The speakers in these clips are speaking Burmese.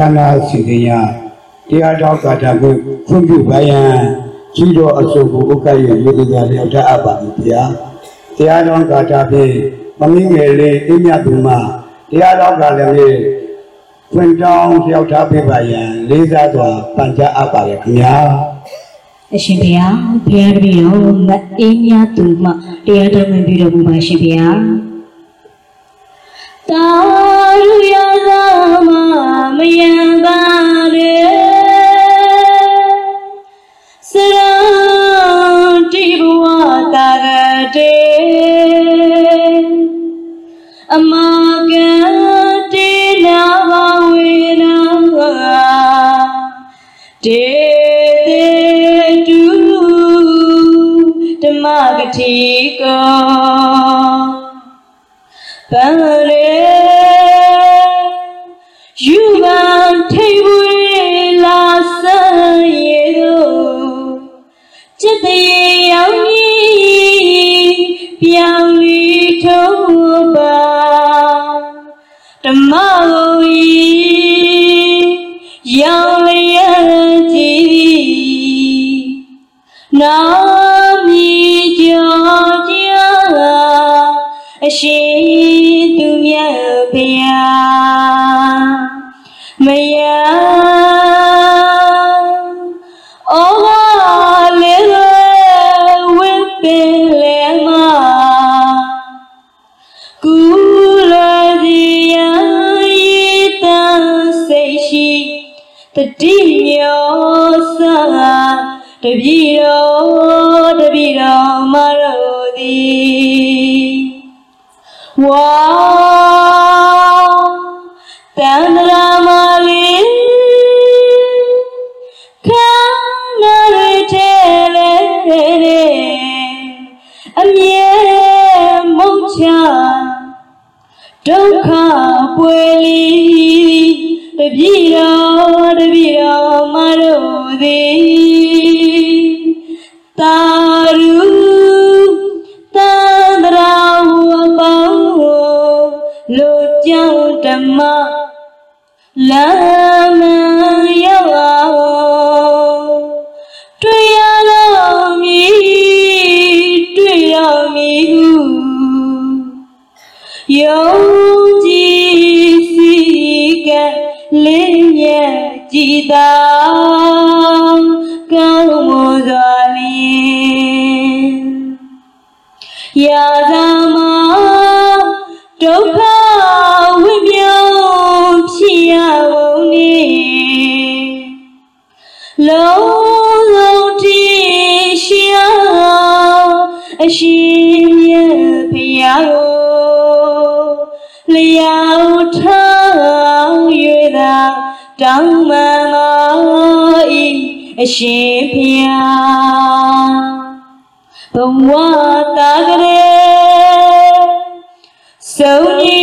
ခန္ဓာစီစဉ်ရတရားတော်ကာတာကိုဖွင့်ပြပါယံကြီးတော်အစုပ်ကိုဥက္ကရဲ့လူကြီးများလျောက်တတ်အပ်ပါပြီဗျာတရားတော်ကာတာဖြင့်မမင်းငယ်လေးအင်းမြတ်သူမတရားတော်ကာလည်းလေဖွင့်တောင်းလျောက်ထားပေးပါယံလေးစားစွာပန်ကြားအပ်ပါရဲ့ခင်ဗျာအရှင်ဘုရားဘုရားတပည့်တော်မအေးမြသူမှတရားတော်ဝင်ပြီးတော်မူပါရှင်ဘုရား တာရုရသမမယံပါရေစရတိဘဝတာဂတေအမကတိနာဘဝေနာတေတေတုဓမ္မဂတိကော ပန္ရေယူပန်ထိပ်ဝေလာဆန်ရေတို့จิตရေရောက်ကြီးပြောင်းလီထုံးပါဓမ္မကိုရောင်လျက်ကြည်နာ ဖျားမယ တော်မတို့သည်တာရုတန္တရာဝပေါင်း ရာဇမဒုက္ခဝိမြောင်းဖြစ်ရကုန်နေလုံးလုံးတည်ရှာအရှင်ရဲ့ဖရာကိုလျောက်ထောင်၍သာတောင်းပန်တော်ဤအရှင်ဖရာ ဘဝတာကလေးဆုံး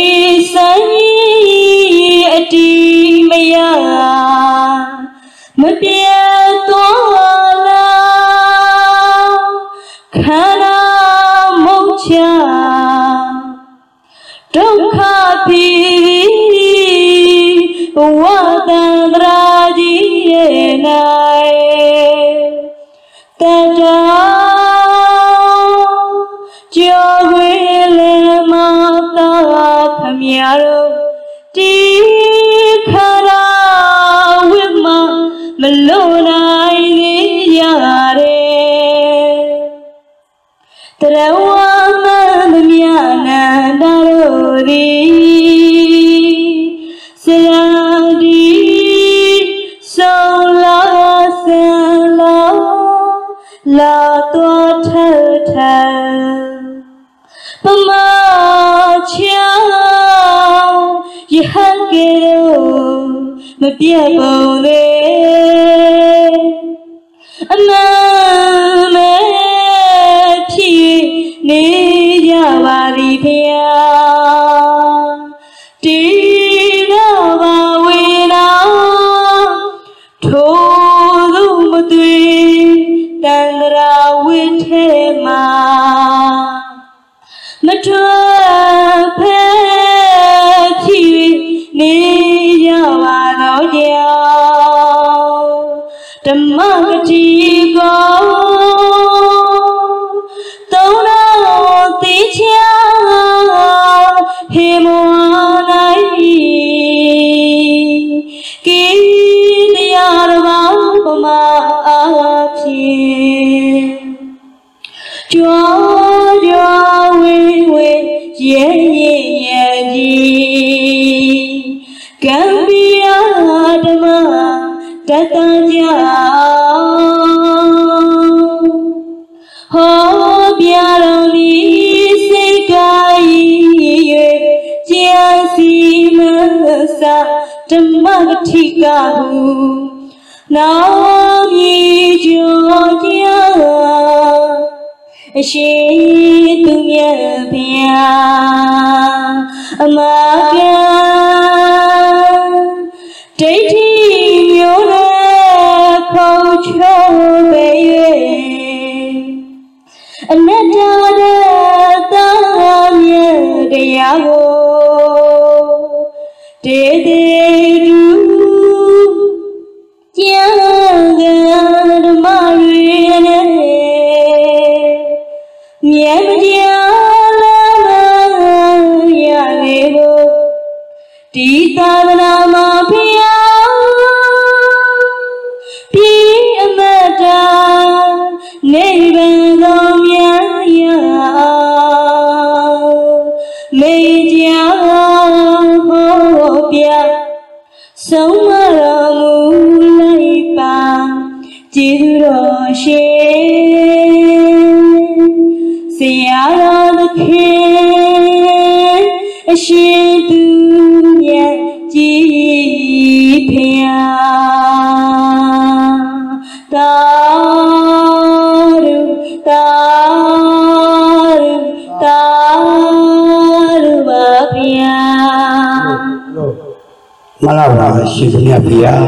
ရှင်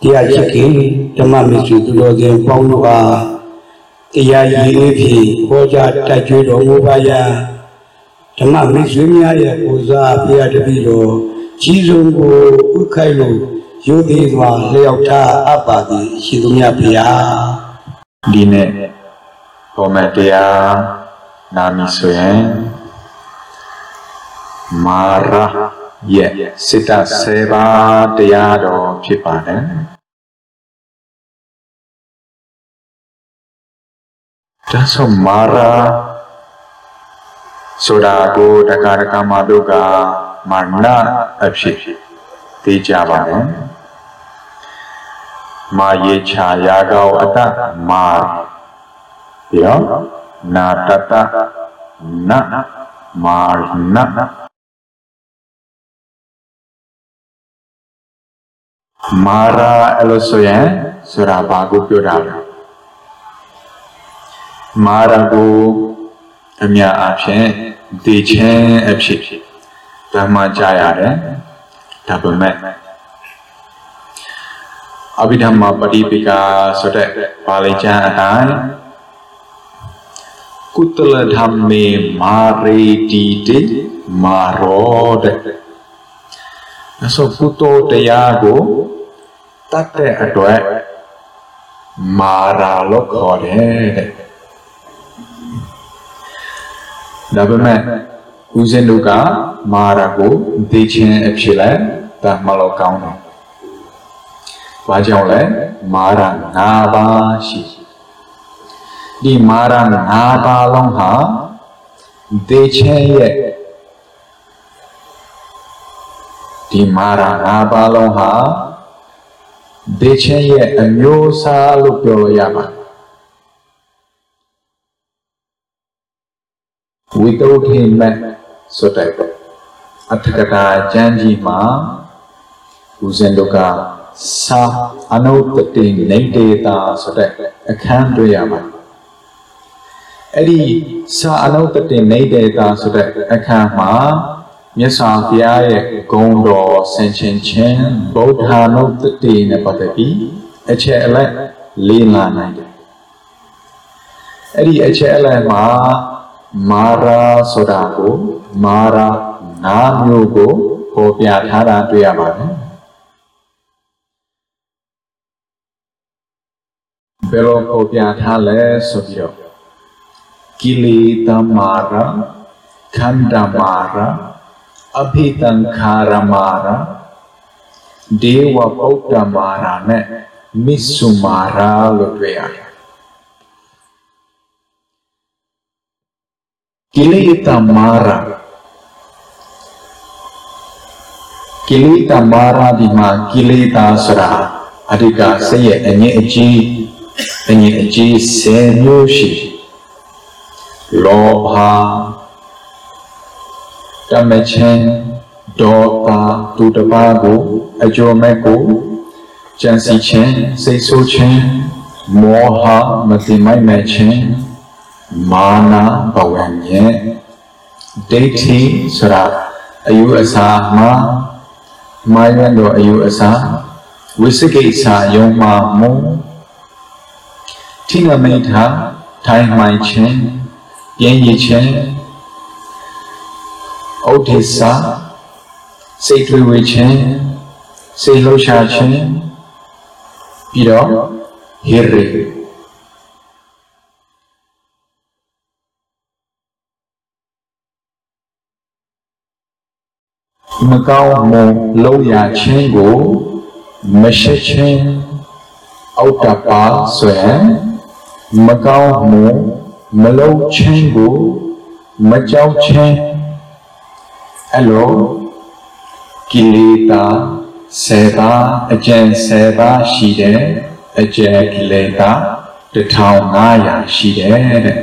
ဘုရားဖေဟာတရားချစ်ခင်ဓမ္မမစ္စုသူတော်စင်ပေါင်းတို့အားတရားရည်လေးဖြင့်ဟောကြားတိုက်ကျွေးတော်မူပါယံဓမ္မမစ္စုများရဲ့ပူဇာဖေဟာတပည့်တော်ကြီးဆုံးကိုဥခိုက်လို့ယုသေးစွာလျှောက်ထားအပ်ပါသည်ရှင်သူမြတ်ဖေဟာဒီနေ့ဟောမယ့်တရားနာမည်ဆိုရင်မာရ ရဲ့စိတ္တ7ပါးတရားတော်ဖြစ်ပါတယ်ဒါဆိုမာရဆိုတာကိုတက္ကရကမတို့ကမာနအဖြစ်သိကြပါတယ်မာယေချာယာကောအတ္တမာပြီးတော့နာတတနမာန မာရာအဲ့လိုဆိုရင်ဆိုတာဘာကိုပြောတာလဲမာရာကိုအများအားဖြင့်ဒီချင်းအဖြစ်ဓမ္မကြရတယ်ဒါပေမဲ့အဘိဓမ္မာပฏิပိကာဆိုတဲ့ပါဠိကျမ်းအတိုင်းကုတလဓမ္မေမာရေတိတိမာရောတဲ့ဒါဆိုကုတောတရားကို တတ်တဲ့အတွက်မာရာလို့ခေါ်တယ်တဲ့ဒါပေမဲ့ဦးဇင်းတို့ကမာရာကိုသိချင်းအဖြစ်လဲဒါမှလို့ကောင်းတယ်။ဘာကြောင့်လဲမာရ၅ပါးရှိဒီမာရ၅ပါးလုံးဟာဒေချဲရဲ့ဒီမာရ၅ပါးလုံးဟာ ဒေချဲရဲ့အမျိုးအစားလို့ပြောလို့ရပါတယ်ဝိတုခိမက်ဆိုတဲ့အထကတာကျမ်းကြီးမှာဦးဇင်းတို့ကသာအနုတ္တိနေတေတာဆိုတဲ့အခန်းတွေ့ရပါတယ်အဲ့ဒီသာအနုတ္တိနေတေတာဆိုတဲ့အခန်းမှာ မြတ်စွာဘုရားရဲ့ဂုဏ်တော်ဆင်ခြင်ခြင်းဗုဒ္ဓနုတ္တိနဲ့ပတ်သက်ပြီးအချက်အလက်လေးလာနိုင်တယ်အဲ့ဒီအချက်အလက်မှာမာရာဆိုတာကိုမာရာနာမျိုးကိုပေါ်ပြထားတာတွေ့ရပါတယ်ဘယ်လိုပေါ်ပြထားလဲဆိုပြီးတော့ကိလေသာမာရခန္ဓာမာရ အဖိတံခါရမာရဒေဝပုဒ္ဓမာရနဲ့မစ္ဆုမာရလို့ တွေ့ရတယ်ကိလေသာမာရကိလေသာမာရာဒီမှာကိလေသာဆိုတာအဓိကစိတ်ရဲ့အငြင်းအကြီးအငြင်းအကြီးဆယ်မျိုးရှိလောဘတမချင်းဒေါသသူတစ်ပါးကိုအကျိုးမဲ့ကိုကြံစီခြင်းစိတ်ဆိုးခြင်းမောဟမတိမိုက်မဲ့ခြင်းမာနဘဝမြဲဒိဋ္ဌိဆိုတာအယူအဆမှာမာယံတော်အယူအဆဝိစကိစ္စယုံမှမုံထိနမိတ်ထာထိုင်မှန်ခြင်းပြင်းရခြင်း ဩဒိစ္စစိတ်ထွေဝေခြင်းစိတ်လှုပ်ရှားခြင်းပြီးတော့ဟိရိမကောင်းမုံလုံးရခြင်းကိုမရှိခြင်းအောက်တပါဆိုရင်မကောင်းမုံမလုံးခြင်းကိုမကြောက်ခြင်း အဲ့လိုကိလေသာဆေပါအကျဉ်ဆေပါရှိတယ်အကျဉ်ကိလေသာ1500ရှိတယ်တဲ့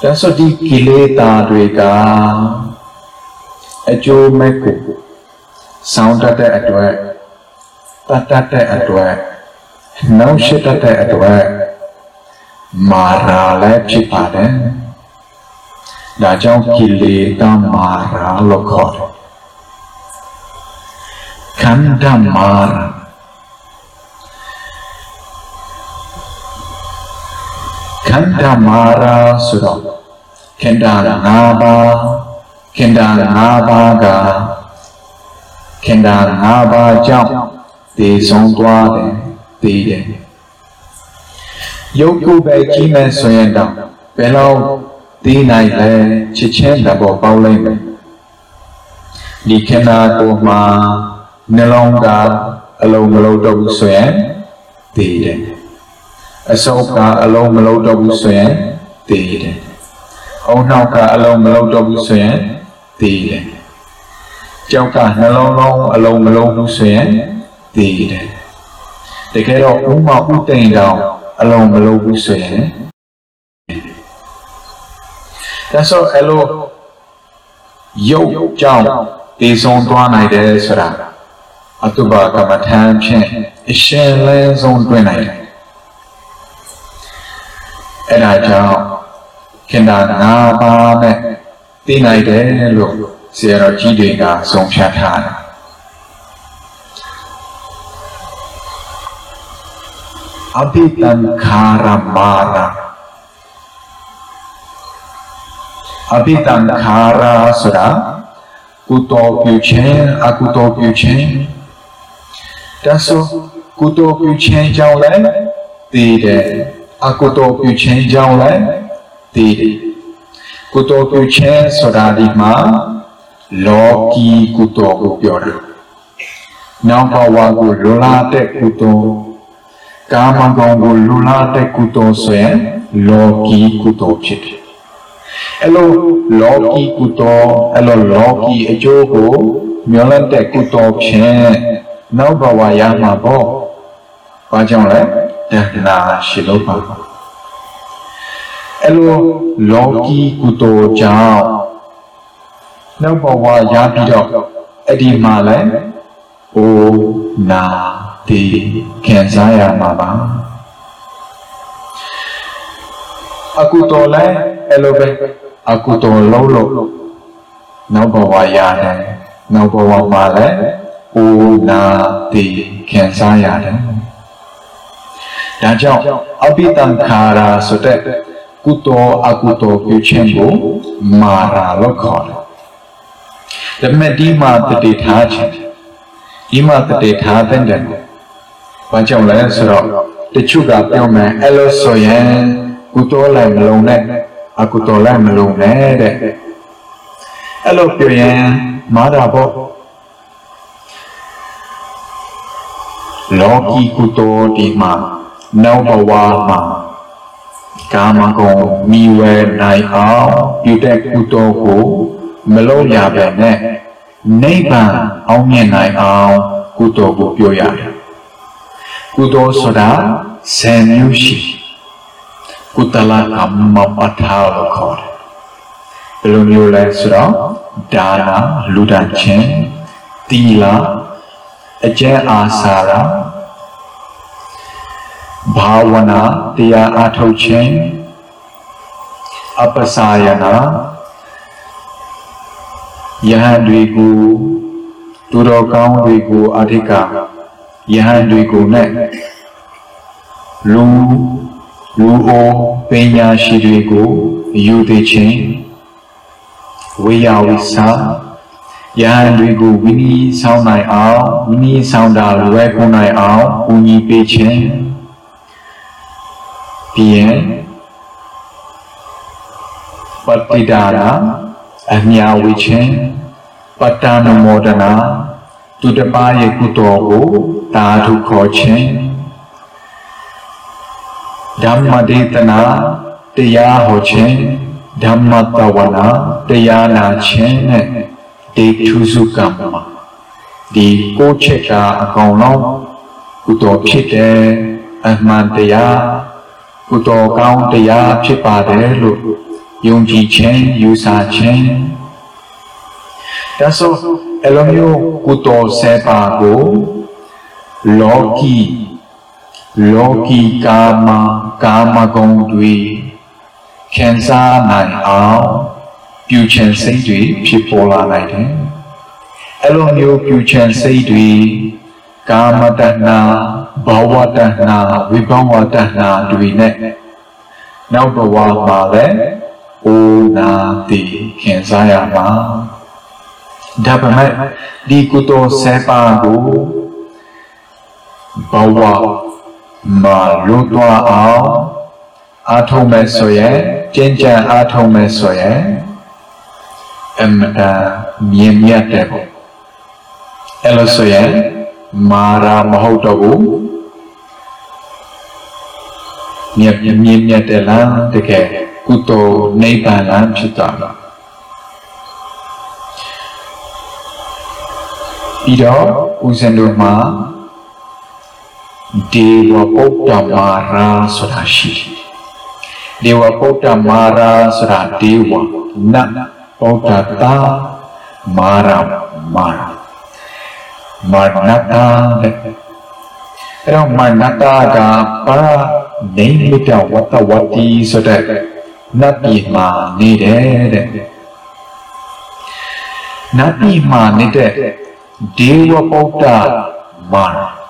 ဒါဆိုဒီကိလေသာတွေကအကျိုးမဲ့ကိုစောင်းတတ်တဲ့အတွက်တတ်တတ်တဲ့အတွက်နောက်ရှိတတ်တဲ့အတွက်မာရာလည်းဖြစ်ပါတယ် ဒါကြောင့်ကိလေသာမာရာလို့ခေါ်တယ်ခန္ဓာမာရာခန္ဓာမာရာဆိုတော့ခန္ဓာ၅ပါးခန္ဓာ၅ပါးကခန္ဓာ၅ပါးကြောင့်တည်ဆုံးသွားတယ်တည်တယ်ရုပ်ကိုယ်ပဲကြီးမဲ့ဆိုရင်တော့ဘယ်လောက် တည်နိုင်လဲချစ်ချင်းတဘောပေါက်လိုက်မယ်ဒီခန္ဓာကိုယ်မှာနှလုံးကအလုံးမလုံးတော့ဘူးဆိုရင်တည်တယ်အစုပ်ကအလုံးမလုံးတော့ဘူးဆိုရင်တည်တယ်အုံနောက်ကအလုံးမလုံးတော့ဘူးဆိုရင်တည်တယ်ကြောက်ကနှလုံးလုံးအလုံးမလုံးဘူးဆိုရင်တည်တယ်တကယ်တော့ဥမဥတိန်တောင်အလုံးမလုံးဘူးဆိုရင် ဒါဆိုအဲ့လိုရုပ်ကြောင့်တည်ဆုံးသွားနိုင်တယ်ဆိုတာအတုပါကမ္မထံဖြင့်အရှင်လဲဆုံးတွင်နိုင်တယ်အဲ့ဒါကြောင့်ခင်ဗျာ၅ပါးနဲ့သိနိုင်တယ်လို့ဆရာတော်ကြီးတွေကဆုံးဖြတ်ထားတယ်အဘိတံခါရမာရာ အဘိတံခါရာဆိုတာကုသိုလ်ပြုခြင်းအကုသိုလ်ပြုခြင်းဒါဆိုကုသိုလ်ပြုခြင်းကြောင့်လည်းတည်တယ်အကုသိုလ်ပြုခြင်းကြောင့်လည်းတည်တယ်ကုသိုလ်ပြုခြင်းဆိုတာဒီမှာလောကီကုသိုလ်ကိုပြောတာနောက်ဘဝကိုလွန်လာတဲ့ကုသိုလ်ကာမဂုဏ်ကိုလွန်လာတဲ့ကုသိုလ်ဆိုရင်လောကီကုသိုလ်ဖြစ်တယ် အဲ့လိုလောကီကုသိုလ်အဲ့လိုလောကီအကျိုးကိုမျောလင့်တဲ့ကုသိုလ်ဖြင့်နောက်ဘဝရမှာပေါ့။ဘာကြောင့်လဲ။တဏှာရှိလို့ပါအဲ့လိုလောကီကုသိုလ်ကြောင့်နောက်ဘဝရပြီးတော့အဲ့ဒီမှာလဲအိုနာဒီခံစားရမှာပါအကုသိုလ်လဲအဲ့လိုပဲ အကုသိုလ်လုံးလို့နောက်ဘဝရတယ်နောက်ဘဝမှာလဲအိုနာဒီခံစားရတယ်ဒါကြောင့်အပိတံခါရာဆိုတဲ့ကုသိုလ်အကုသိုလ်ပြုခြင်းကိုမာရာလို့ခေါ်တယ်။ဒါပေမဲ့ဒီမှာတတိထားခြင်းဒီမှာတတိထားတဲ့တယ်။ဘာကြောင့်လဲဆိုတော့တချို့ကပြောမယ်အဲ့လိုဆိုရင်ကုသိုလ်လည်းမလုံးနဲ့ အကုသိုလ်လည်းမလုံးနဲ့တဲ့။အဲ့လိုပြောရင်မာရာပေါ့လောကီကုသိုလ်ဒီမှာနောက်ဘဝမှာကာမဂုဏ်မိဝဲနိုင်အောင်ပြုတဲ့ကုသိုလ်ကိုမလုံးရပဲနဲ့နိဗ္ဗာန်အောင်မြင်နိုင်အောင်ကုသိုလ်ကိုပြောရတယ်ကုသိုလ်ဆိုတာဇန်မျိုးရှိ ကုတလကမ္မပဋ္ဌာလို့ခေါ်တယ်ဘယ်လိုမျိုးလဲဆိုတော့ဒါနာလူဒန်းခြင်းတီလာအကျဉ်အာစာရာဘာဝနာတရားအားထုတ်ခြင်းအပစာယနာယဟန်တွေကိုသူတော်ကောင်းတွေကိုအဓိကယဟန်တွေကိုနဲ့လူ လူအိုပညာရှိတွေကိုယူသိခြင်းဝေယဝိစာယဟန်တွေကိုဝိနည်းဆောင်နိုင်အောင်ဝိနည်းဆောင်တာလွယ်ကူနိုင်အောင်ပူညီပေးခြင်းပြီးရင်ပတိဒါနာအမြဝေခြင်းပတ္တနမောဒနာသူတစ်ပါးရဲ့ကုသိုလ်ကိုတာထုခေါ်ခြင်း ဓမ္မဒေသနာတရားဟောခြင်းဓမ္မတဝနာတရားနာခြင်းနဲ့ဒေထုစုကမ္မဒီကိုချက်က အကောင်လုံးကုသိုလ်ဖြစ်တယ်အမှန်တရားကုသိုလ်ကောင်းတရားဖြစ်ပါတယ်လို့ယုံကြည်ခြင်းယူဆခြင်းဒါဆိုအလိုမျိုးကုသိုလ်စေပါကိုလောကီ လောကီကာမကာမဂုဏ်တွေခံစားနိုင်အောင်ပြုချင်စိတ်တွေဖြစ်ပေါ်လာနိုင်တယ်အလိုမျိုးပြုချင်စိတ်တွေကာမတဏ္ဍဘာဝတဏ္ဍဝိဘဝတဏ္ဍတွေနဲ့နောက်ဘဝမှာလည်းအိုနာတိခံစားရမှာဒါပေမဲ့ဒီကုသိုလ်စေပါကိုဘဝ မှာလွတ်သွားအောင်အားထုတ်မယ်ဆိုရင်ကျင့်ကြံအားထုတ်မယ်ဆိုရင်အမတာမြင်မြတ်တယ်ပေါ့အဲ့လိုဆိုရင်မာရာမဟုတ်တော့ဘူးမြင်မြင်မြတ်တယ်လားတကယ်ကုသိုလ်နိဗ္ဗာန်လားဖြစ်တာလားပြီးတော့ဦးဇင်းတို့မှာ ဒေဝပုတ္တမာရာဆိုတာရှိဒေဝပုတ္တမာရာဆိုတာဒေဝနတ်ပုတ္တတာ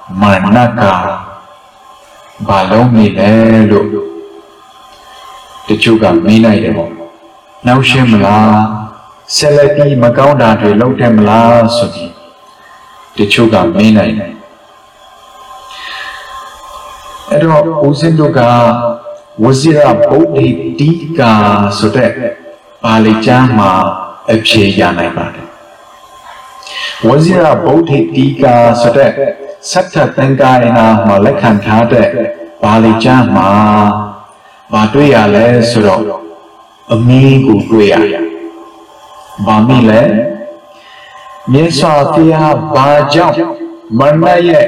မာရာမာရာမာနတာတဲ့အဲ့တော့မာနတာကပါနေမိတဝတ္တဝတိဆိုတဲ့နတ်ပြည်မှာနေတယ်တဲ့နတ်ပြည်မှာနေတဲ့ဒေဝပုတ္တမာမာနကဘာလုံးနေလဲလို့တချို့ကမေးလိုက်တယ်ပေါ့နောက်ရှင်းမလားဆက်လက်ပြီးမကောင်းတာတွေလုပ်တယ်မလားဆိုပြီးတချို့ကမေးလိုက်တယ်အဲ့တော့ဦးစင်းတို့ကဝဇိရဗုဒ္ဓတိကာဆိုတဲ့ပါဠိကျမ်းမှာအဖြေရနိုင်ပါတယ်ဝဇိရဗုဒ္ဓတိကာဆိုတဲ့ သတ္တသင်္ကာယနာမှာလက်ခံထားတဲ့ပါဠိကျမ်းမှာမတွေ့ရလဲဆိုတော့အမင်းကိုတွေ့ရ။ဘာမိလဲမြတ်စွာဘုရားဘာကြောင့်မနတ်ရဲ့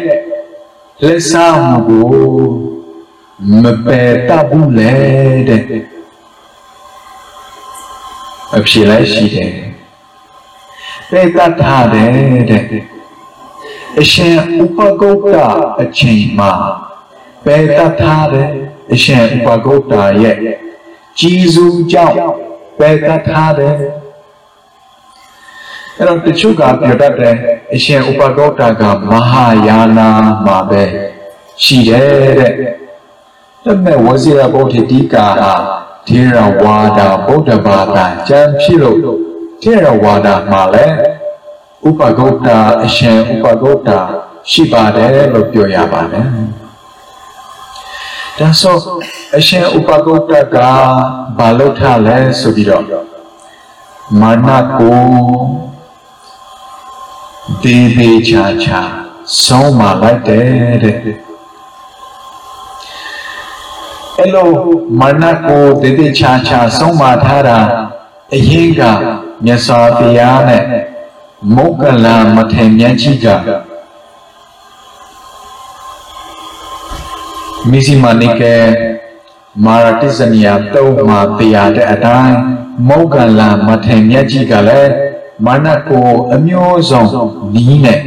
လက်စားမှုကိုမပယ်တတ်ဘူးလေတဲ့အဖြစ်လဲရှိတယ်ပယ်တတ်ထားတယ်တဲ့ အရှင်ဥပဂုတ်တအချိန်မှာပယ်တတ်ထားတဲ့အရှင်ဥပဂုတ်တရဲ့ကြီးစုကြောင့်ပယ်တတ်ထားတယ်အဲ့တော့တချို့ကပြောတတ်တယ်အရှင်ဥပဂုတ်တကမဟာယာနာမှာပဲရှိတယ်တဲ့ဒါပေမဲ့ဝဇိရဗုဒ္ဓတိကာဟာထေရဝါဒဗုဒ္ဓဘာသာကျမ်းဖြစ်လို့ထေရဝါဒမှာလည်း ဥပဂုတ်တာအရှင်ဥပဂုတ်တာရှိပါတယ်လို့ပြောရပါတယ်။ဒါဆိုအရှင်ဥပဂုတ်တကဘာလို့ထားလဲဆိုပြီးတော့မာနကိုဒေဒေချာချာဆုံးမလိုက်တယ်တဲ့အဲ့လိုမာနကိုဒေဒေချာချာဆုံးမထားတာအရင်ကမြတ်စွာဘုရားနဲ့ မုတ်ကလန်မထေမြန်းကြီးကမိစီမနိကေမာရတိဇနီယာတုံးမှာတရားတဲ့အတိုင်းမုတ်ကလန်မထေမြန်းကြီးကလည်းမာနကိုအမျိုးဆုံးနီးနဲ့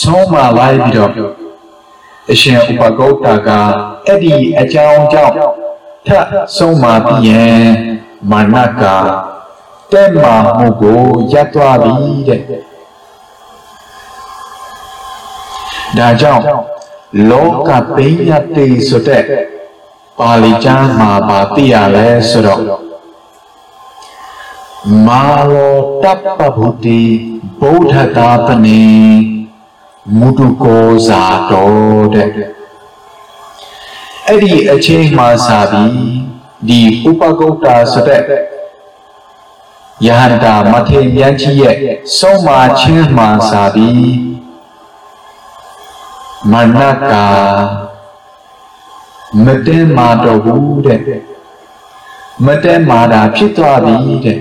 ဆုံးမလိုက်ပြီးတော့အရှင်ဥပဂௌတကအဲ့ဒီအကြောင်းကြောင့်ထပ်ဆုံးမပြီးရင်မာနကတဲ့မှာမှုကိုရပ်သွားပြီတဲ့ ဒါကြောင့်လောကပိယတိဆိုတဲ့ပါဠိကျမ်းမှာပါသိရလဲဆိုတော့မာလောတပ္ပဗုတိဗုဒ္ဓတာပနေမုတုကောဇာတော်တဲ့အဲ့ဒီအချိန်မှစာပြီးဒီဥပဂုတ်တာဆိုတဲ့ယဟန္တာမထေရကြီးရဲ့ဆုံးမခြင်းမှစာပြီး မနကမတဲမာတော်ဘူးတဲ့မတဲမာတာဖြစ်သွားပြီတဲ့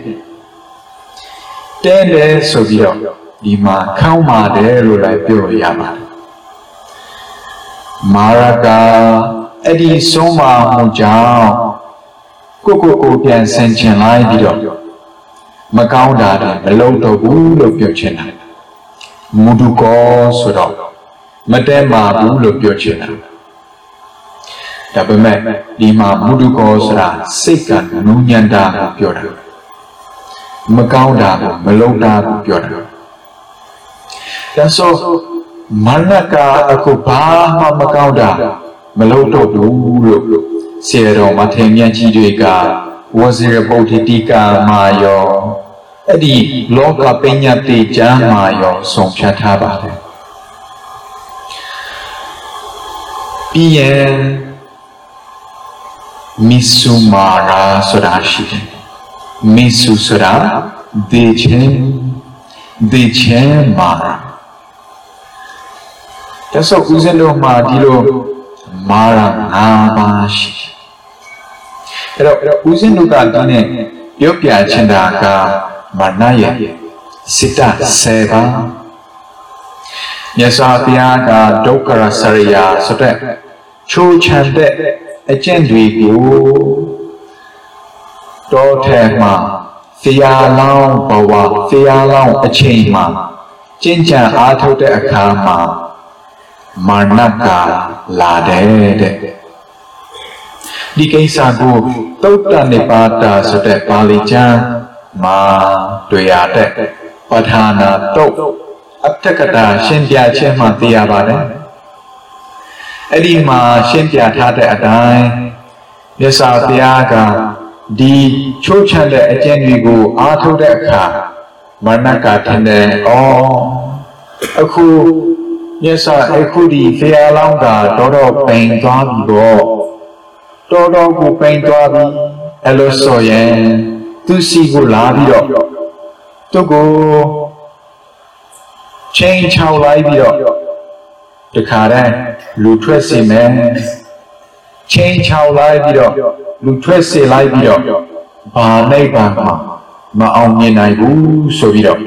တဲတယ်ဆိုပြီးတော့ဒီမှာခေါင်းပါတယ်လို့လည်းပြောရပါတယ်မာရကာအဲ့ဒီဆုံးမမှုကြောင့်ကိုကိုကိုပြန်ဆင်ခြင်လိုက်ပြီးတော့မကောင်းတာတွေမလုပ်တော့ဘူးလို့ပြောချင်တာမုဒုကောဆိုတော့ မတဲမာဘူးလို့ပြောချင်တာဒါပေမဲ့ဒီမှာမုဒုကောဆိုတာစိတ်ကနုညံတာကိုပြောတာမကောင်းတာကိုမလုပ်တာကိုပြောတာဒါဆိုမနကအခုဘာမှမကောင်းတာမလုပ်တော့ဘူးလို့ဆရာတော်မထေရမြတ်ကြီးတွေကဝဇိရပုဒ္ဓတိကာမာယောအဲ့ဒီလောကပညာတိကျမ်းမာယောဆုံးဖြတ်ထားပါတယ် ပြီးရင်မီဆုမာရာဆိုတာရှိတယ်မီဆုဆိုတာဒေချင်းဒေချင်းမာရာဒါဆိုဦးဇင်းတို့မှာဒီလိုမာရာ၅ပါးရှိတယ်အဲ့တော့ဦးဇင်းတို့ကဒီနေ့ပြောပြချင်တာကမာနရဲ့စိတ္တ7ပါး မြတ်စွာဘုရားကဒုက္ခရစရိယာဆိုတဲ့ချိုးချမ်းတဲ့အကျင့်တွေကိုတောထဲမှာဖျားလောင်းဘဝဖျားလောင်းအချိန်မှာကျင့်ကြံအားထုတ်တဲ့အခါမှာမာနကလာတယ်တဲ့ဒီကိစ္စကိုသုတ်တနိပါဒဆိုတဲ့ပါဠိကျမ်းမှာတွေ့ရတဲ့ပဋ္ဌာနာတုတ် အတ္တကတာရှင်းပြခြင်းမှသိရပါတယ်အဲ့ဒီမှာရှင်းပြထားတဲ့အတိုင်းမြတ်စွာဘုရားကဒီချိုးချမ်းတဲ့အကျင့်တွေကိုအားထုတ်တဲ့အခါမနကထင်တယ်ဩအခုမြတ်စွာအခုဒီဖရာလောင်းကတော်တော်ပိန်သွားပြီပေါ့တော်တော်ကိုပိန်သွားပြီအဲ့လိုဆိုရင်သူစီကိုလာပြီးတော့သူ့ကို ချိန်ချောက်လိုက်ပြီးတော့တခါတည်းလူထွက်စီမယ်ချိန်ချောက်လိုက်ပြီးတော့လူထွက်စေလိုက်ပြီးတော့ဘာနိဗ္ဗာန်မှာမအောင်မြင်နိုင်ဘူးဆိုပြီးတော့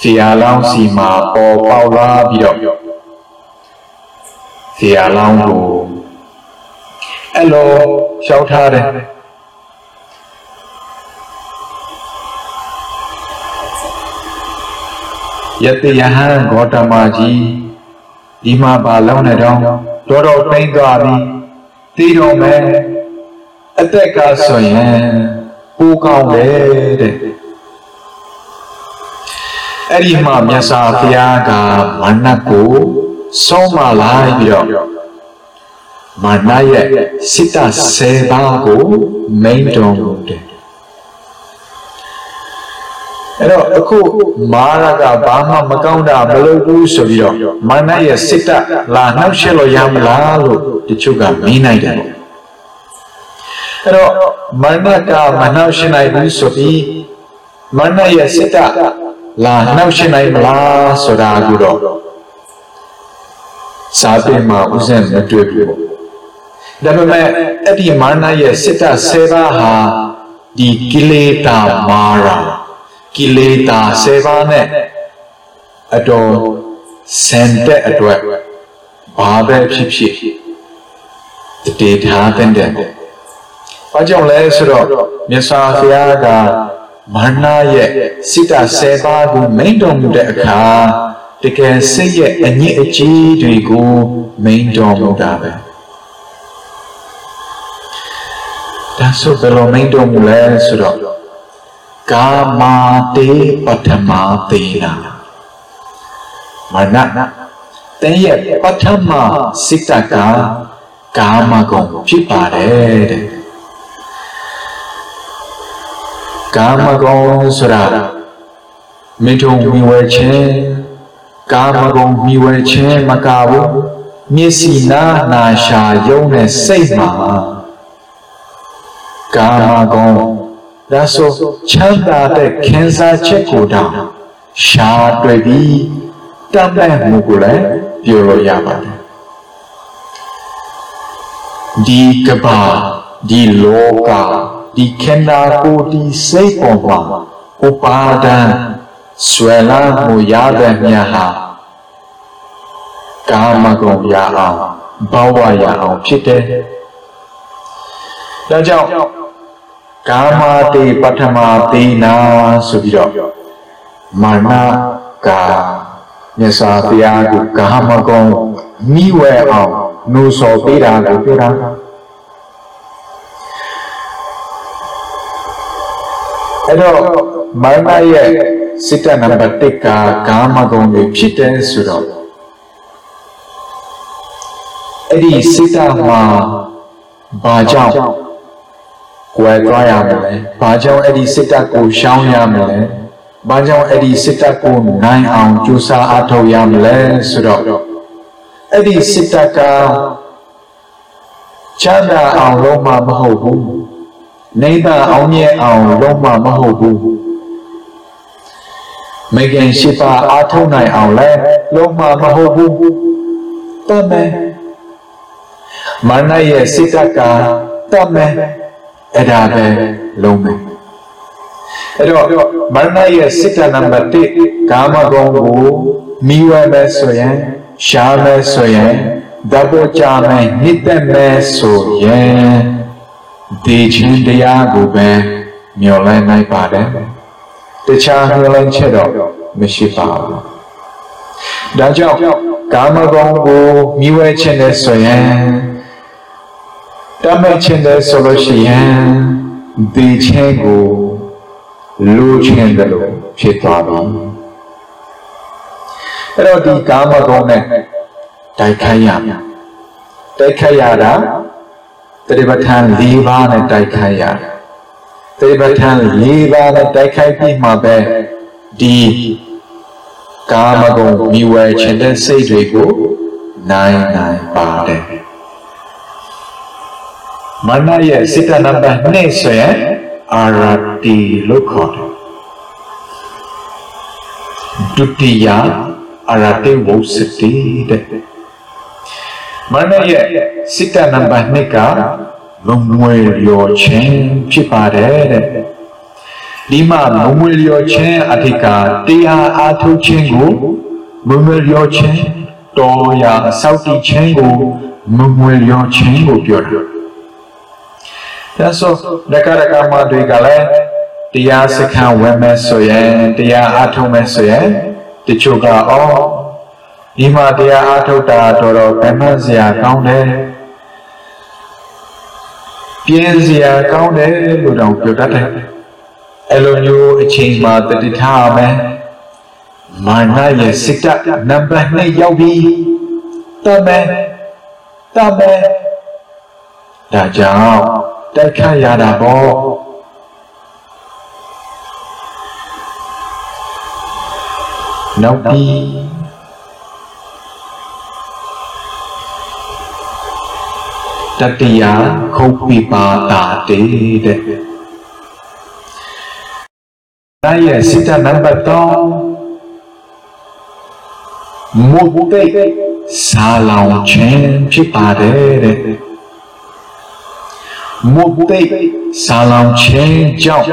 ဖီယာလောင်းစီမှာပေါ်ပေါက်လာပြီးတော့ဖီယာလောင်းကိုအဲ့လိုရှောက်ထားတယ် ယတိယဟံဂေါတမကြီးဒီမှာပါလုံးနေတော့တော်တော်ပိန်သွားပြီတည်တော်မယ်အသက်ကဆိုရင်ပူကောင်းတယ်တဲ့အဲ့ဒီမှာမြတ်စွာဘုရားကမာနကိုဆုံးမလိုက်ပြီးတော့မာနရဲ့စိတ္တ10ပါးကိုမိန်တော်မူတယ် အဲ့တော့အခုမာရကဘာမှမကောင်းတာမလုပ်ဘူးဆိုပြီးတော့မာနရဲ့စိတ်တလာနှောက်ရှက်လို့ရမလားလို့တချို့ကမင်းနိုင်တယ်ပေါ့အဲ့တော့မာနကမနှောက်ရှက်နိုင်ဘူးဆိုပြီးမာနရဲ့စိတ်တလာနှောက်ရှက်နိုင်မလားဆိုတာကိုတော့စာပေမှာဥစဉ်မတွေ့ဘူးပေါ့ဒါပေမဲ့အဲ့ဒီမာနရဲ့စိတ်တ10ပါးဟာဒီကိလေသာမာရာ ကိလေသာ7ပါးနဲ့အတော်စံတဲ့အတွက်ဘာပဲဖြစ်ဖြစ်တည်ထားတဲ့တဲ့။ဘာကြောင့်လဲဆိုတော့မြတ်စွာဘုရားကမာနရဲ့စိတ္တဆယ်ပါးကိုမိန့်တော်မူတဲ့အခါတကယ်စိတ်ရဲ့အညစ်အကြေးတွေကိုမိန့်တော်မူတာပဲ။ဒါဆိုဘယ်လိုမိန့်တော်မူလဲဆိုတော့ ကာမာတေပထမသေနာမာနတဲ့ရဲ့ပထမစိတ္တကကာမဂုဏ်ဖြစ်ပါတယ်တဲ့ကာမဂုဏ်ဆိုတာမိထုံမိဝဲခြင်းကာမဂုဏ်မိဝဲခြင်းမကဘူးမျက်စိနာနာရှာယုံနဲ့စိတ်မှာကာမဂုဏ် ဒါဆိုချမ်းသာတဲ့ခင်စားချက်ကိုတောင်ရှာတွေ့ပြီးတတ်တဲ့မှုကိုလည်းပြောလို့ရပါတယ်ဒီကဘာဒီလောကဒီခန္ဓာကိုယ်ဒီစိတ်ပေါ်မှာဥပါဒံဆွဲလာမှုရတဲ့မြတ်ဟာကာမဂုဏ်ရအောင်ဘဝရအောင်ဖြစ်တယ်ဒါကြောင့် ကာမတေပထမသေနာဆိုပြီးတော့မာနကာမြတ်စွာဘုရားကကာမဂုဏ်မိဝဲအောင်နှိုးဆော်ပေးတာကိုပြောတာအဲ့တော့မာနရဲ့စိတ္တနံပါတ်1ကကာမဂုဏ်တွေဖြစ်တယ်ဆိုတော့အဲ့ဒီစိတ္တမှာဘာကြောင့် ကွယ်သွားရမလဲဘာကြောင့်အဲ့ဒီစိတ္တကိုရှောင်ရမလဲဘာကြောင့်အဲ့ဒီစိတ္တကိုနိုင်အောင်ကြိုးစားအားထုတ်ရမလဲဆိုတော့အဲ့ဒီစိတ္တကချမ်းသာအောင်လုံးမမဟုတ်ဘူးနိဗ္ဗာန်အောင်မြဲအောင်လုံးမမဟုတ်ဘူးမေခင်ရှိပါအားထုတ်နိုင်အောင်လဲလုံးမမဟုတ်ဘူးတမယ်မာနရဲ့စိတ္တကတမယ် အဲ့ဒါပဲလုံးမယ်အဲ့တော့မာနရဲ့စိတ္တနံပါတ်1ကာမဂုဏ်ကိုမိဝဲမယ်ဆိုရင်ရှားမယ်ဆိုရင်ဓာတ်ပေါ်ကြမယ်နှိမ့်သက်မယ်ဆိုရင်ဒီချင်းတရားကိုပဲမျော်လင့်နိုင်ပါတယ်တခြားမျော်လင့်ချက်တော့မရှိပါဘူးဒါကြောင့်ကာမဂုဏ်ကိုမိဝဲခြင်းနဲ့ဆိုရင် တမဲ့ခြင်းတဲ့ဆိုလို့ရှိရင်ဒီချင်းကိုလူချင်းတယ်လို့ဖြစ်သွားပြီအဲ့တော့ဒီကာမဂုဏ်နဲ့တိုက်ခိုက်ရမယ်တိုက်ခိုက်ရတာတတိပဋ္ဌာန်၄ပါးနဲ့တိုက်ခိုက်ရတတိပဋ္ဌာန်၄ပါးနဲ့တိုက်ခိုက်ပြီးမှပဲဒီကာမဂုဏ်မြဝဲခြင်းတဲ့စိတ်တွေကိုနိုင်နိုင်ပါတယ် မနရဲ့စိတ္တနံပါတ်2ဆိုရင်အာရတိလို့ခေါ်တယ်ဒုတိယအာရတိဝုစတိတဲ့မနရဲ့စိတ္တနံပါတ်2ကလုံမွေလျော်ခြင်းဖြစ်ပါတယ်တဲ့ဒီမှာမမွေလျော်ခြင်းအထိကတရားအားထုတ်ခြင်းကိုမမွေလျော်ခြင်းတော်ရာအဆောက်တည်ခြင်းကိုမမွေလျော်ခြင်းကိုပြောတာ ဒါဆိုဒကရကမတွေကလည်းတရားစခန်းဝင်မဲ့ဆိုရင်တရားအားထုတ်မဲ့ဆိုရင်တချို့ကအော်ဒီမှာတရားအားထုတ်တာတော်တော်ကမ္မစရာကောင်းတယ်ပြင်းစရာကောင်းတယ်လို့တော့ပြောတတ်တယ်အဲ့လိုမျိုးအချိန်မှာတတိထားမယ်မာနရဲ့စိတ်တနံပါတ်2ရောက်ပြီတမယ်တမယ်ဒါကြောင့် တိုက်ခတ်ရတာပေါ့နောက်ပြီးတတိယခုတ်ပိပါတာတေတဲ့ဒါရဲ့စိတ္တနံပါတ်3မုတ်တိတ်စာလောင်ခြင်းဖြစ်ပါတယ်တဲ့ မုတ်တိတ်စာလောင်ခြင်းကြောင့်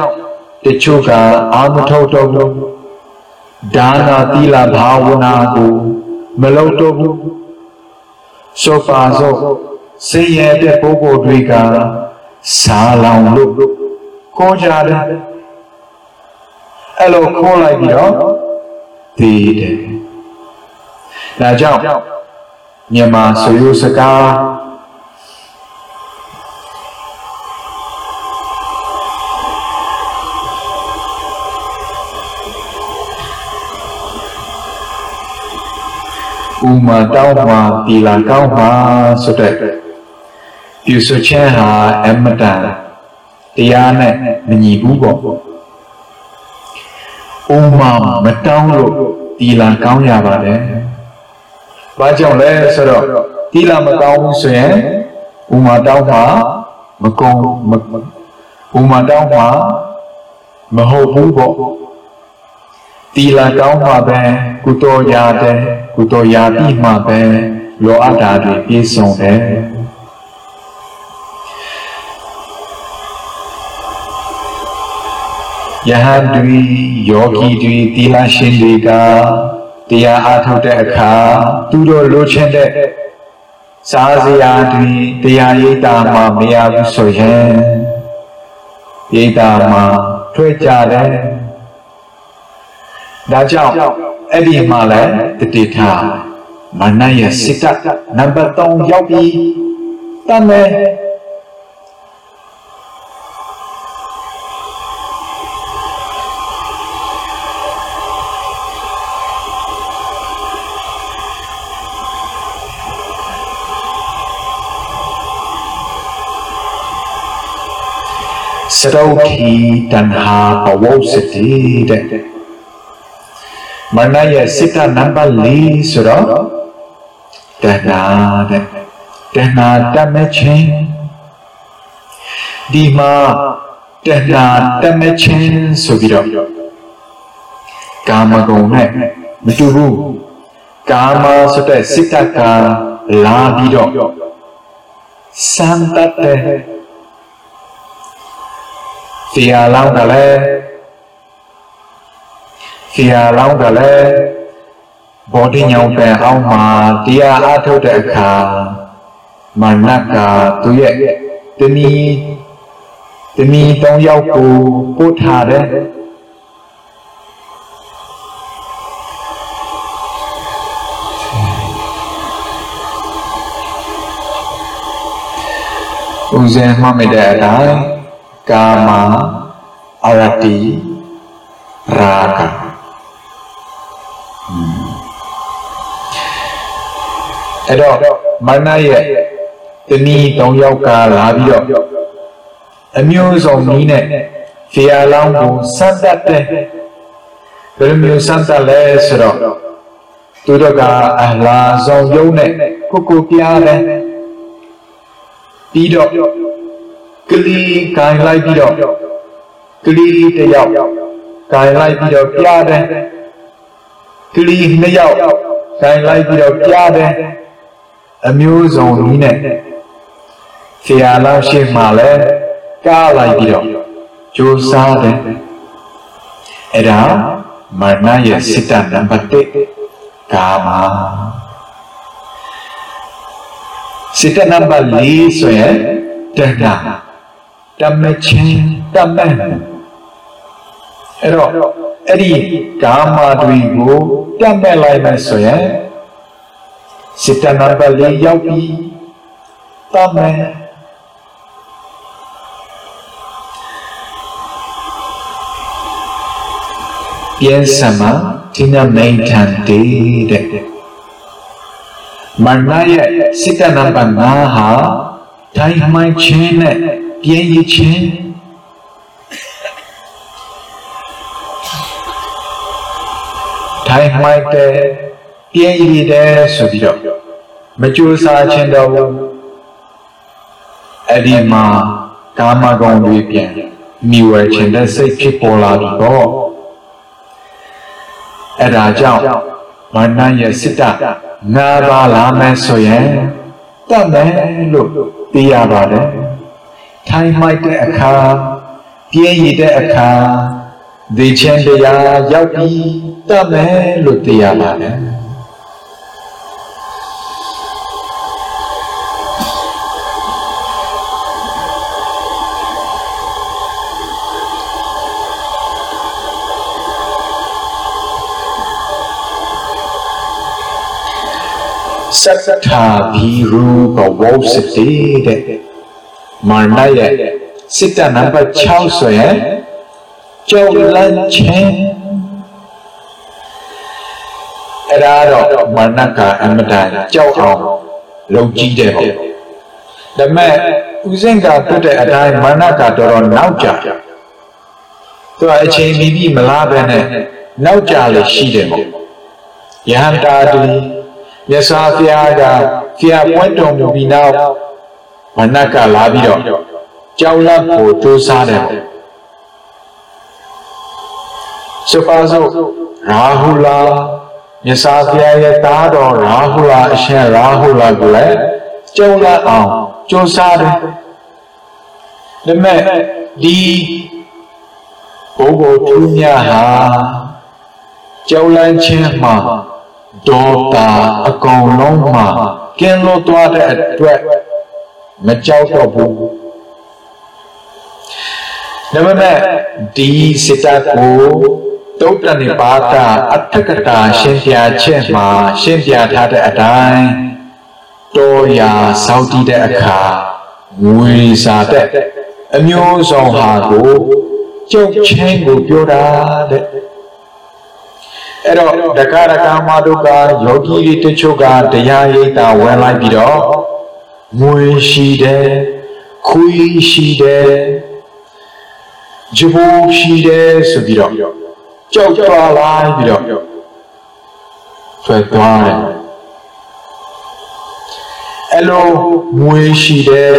တချို့ကအာမထုတ်တော့ဘူးဒါနာသီလဘာဝနာကိုမလုပ်တော့ဘူးဆိုပါစို့စင်ရတဲ့ပုဂ္ဂိုလ်တွေကစားလောင်လို့ခေါ်ကြတယ်အဲ့လိုခေါ်လိုက်ပြီးတော့ဒီတယ်ဒါကြောင့်မြန်မာဆိုရိုးစကား ဥမာတောင်းမှာတီလာကောင်းမှာဆိုတဲ့ပြုဆိုခြင်းဟာအမတန်တရားနဲ့မညီဘူးပေါ့ဥမာမတောင်းလို့တီလာကောင်းရပါတယ်။ဘာကြောင့်လဲဆိုတော့တီလာမကောင်းဘူးဆိုရင်ဥမာတောင်းမှာမကောင်းမဥမာတောင်းမှာမဟုတ်ဘူးပေါ့ တီလာကောင်းမှာပဲကုသိုလ်ရတယ်ကုသိုလ်ရပြီးမှပဲလောအပ်တာတွေပြည့်စုံတယ်ယဟန်တွေယောဂီတွေသီလရှင်တွေကတရားအားထုတ်တဲ့အခါသူတို့လိုချင်တဲ့စားစရာတွေတရားရိပ်တာမှမရဘူးဆိုရင်ရိပ်တာမှထွက်ကြတယ် ဒါကြောင့်အဲ့ဒီမှာလည်းတတိထားမနရဲ့စစ်တပ်နံပါတ်3ရောက်ပြီတမ်းမယ်စရုပ်ထီတဏ္ဍာဘဝစတိတဲ့ မနရဲ့စစ်တနံပါတ်4ဆိုတော့တဏ္ဍာတဲ့တဏ္ဍာတတ်မဲ့ခြင်းဒီမှာတဏ္ဍာတတ်မဲ့ခြင်းဆိုပြီးတော့ကာမဂုဏ်နဲ့မတူဘူးကာမဆိုတဲ့စစ်တကလာပြီးတော့စံတတ်တဲ့တရားလောင်းကလည်း တရားလောင်းကလည်းဘောဓိညောင်ပင်အောင်မှာတရားအားထုတ်တဲ့အခါမာနကသူရဲ့တမီတမီတောင်းရောက်ကိုပို့ထားတဲ့ဦးဇင်းမှတ်မိတဲ့အတိုင်းကာမအရတိရာဂ အဲ့တော့မနရဲ့တနည်း၃ယောက်ကလာပြီးတော့အမျိုးစုံနည်းနဲ့ဖီယာလောင်းကိုစတ်တတ်တဲ့ဘယ်လိုမျိုးစတ်တတ်လဲဆိုတော့သူတို့ကအလားဆောင်ယုံနဲ့ကိုကိုပြားတယ်ပြီးတော့ကလေးကိုင်လိုက်ပြီးတော့ကလေးတယောက်ကိုင်လိုက်ပြီးတော့ပြားတယ်ကလေးနှစ်ယောက်ကိုင်လိုက်ပြီးတော့ပြားတယ် အမျိုးစုံနည်းနဲ့ဆရာလောက်ရှိမှလည်းကားလိုက်ပြီးတော့ကြိုးစားတယ်အဲ့ဒါမာနရဲ့စစ်တနံပါတ်1ကာမစစ်တနံပါတ်4ဆိုရင်တဏ္ဍာတမချင်းတမန်အဲ့တော့အဲ့ဒီကာမတွေကိုတတ်မဲ့လိုက်မယ်ဆိုရင် စိတ္တနံပါတ်လေးရောက်ပြီတမန်ပြန်စမဒီနမိန်ထန်တေးတဲ့မနရဲ့စိတ္တနံပါတ်5ဟာတိုင်းမှန်ချင်းနဲ့ပြင်းရချင်းထိုင်မှိုက်တဲ့ ပြင်းရတဲ့ဆိုပြီးတော့မကြိုးစားခြင်းတော့ဘူးအဲ့ဒီမှာကာမဂုဏ်တွေပြန်မိဝဲခြင်းတဲ့စိတ်ဖြစ်ပေါ်လာပြီတော့အဲ့ဒါကြောင့်မာနရဲ့စစ်တငါးပါးလာမယ်ဆိုရင်တတ်မယ်လို့သိရပါတယ်ထိုင်မှိုက်တဲ့အခါပြင်းရတဲ့အခါဒီချင်းတရားရောက်ပြီးတတ်မယ်လို့သိရပါတယ် စတ္ထာဘီရူဘဝစတိတဲ့မာနရဲ့စစ်တနံပါတ်6ဆိုရင်ကြောက်လန့်ခြင်းအဲ့ဒါတော့မာနကအမတန်ကြောက်အောင်လုံကြီးတယ်ပေါ့ဒါမဲ့ဦးစင်ကပြတဲ့အတိုင်းမာနကတော်တော်နောက်ကြသူကအချိန်ပြီးပြီးမလားပဲနဲ့နောက်ကြလေရှိတယ်ပေါ့ယဟန္တာတူ မြတ်စွာဘုရားကဖျားပွင့်တော်မူပြီးနောက်မနက်ကလာပြီးတော့ကြောက်လန့်ကိုစူးစားတယ်စပါစို့ရာဟုလာမြတ်စွာဘုရားရဲ့သားတော်ရာဟုလာအရှင်ရာဟုလာကိုလည်းကြောက်လန့်အောင်စူးစားတယ်ဒါမဲ့ဒီဘုဂောထူးမြတ်ဟာကြောက်လန့်ခြင်းမှာ ဒေါတာအကောင်လုံးမှာကင်းလို့သွားတဲ့အတွက်မကြောက်တော့ဘူးဒါပေမဲ့ဒီစိတ္တကိုတုတ်တနိပါဒအထက်ကတာရှင်းပြချက်မှာရှင်းပြထားတဲ့အတိုင်းတော်ရာစောက်တည်တဲ့အခါငွေစာတဲ့အမျိုးဆောင်ဟာကိုကြုတ်ချင်းကိုပြောတာတဲ့ အဲ့တော့တက္ကရကမတို့ကယောဂီတွေတချို့ကတရားရိပ်တာဝင်လိုက်ပြီးတော့ငွေရှိတယ်ခွေးရှိတယ်ဂျဘိုးရှိတယ်ဆိုပြီးတော့ကြောက်ကြွားလိုက်ပြီးတော့ထွက်သွားတယ်အဲ့လိုငွေရှိတယ်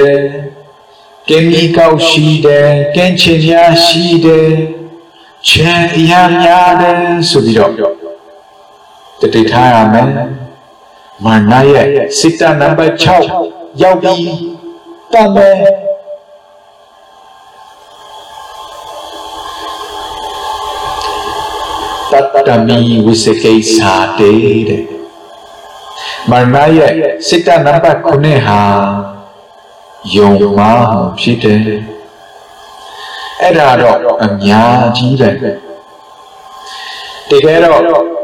ကင်မီကောက်ရှိတယ်ကင်ချင်များရှိတယ်ချမ်းအရာများတယ်ဆိုပြီးတော့ တတိထားရမယ်မာနရဲ့စိတ္တနံပါတ်6ရောက်ပြီးတမယ်တတ္တမီဝိစကိသာတေတဲ့မာနရဲ့စိတ္တနံပါတ်9ဟာယုံမှားမှုဖြစ်တယ်အဲ့ဒါတော့အများကြီးပဲတကယ်တော့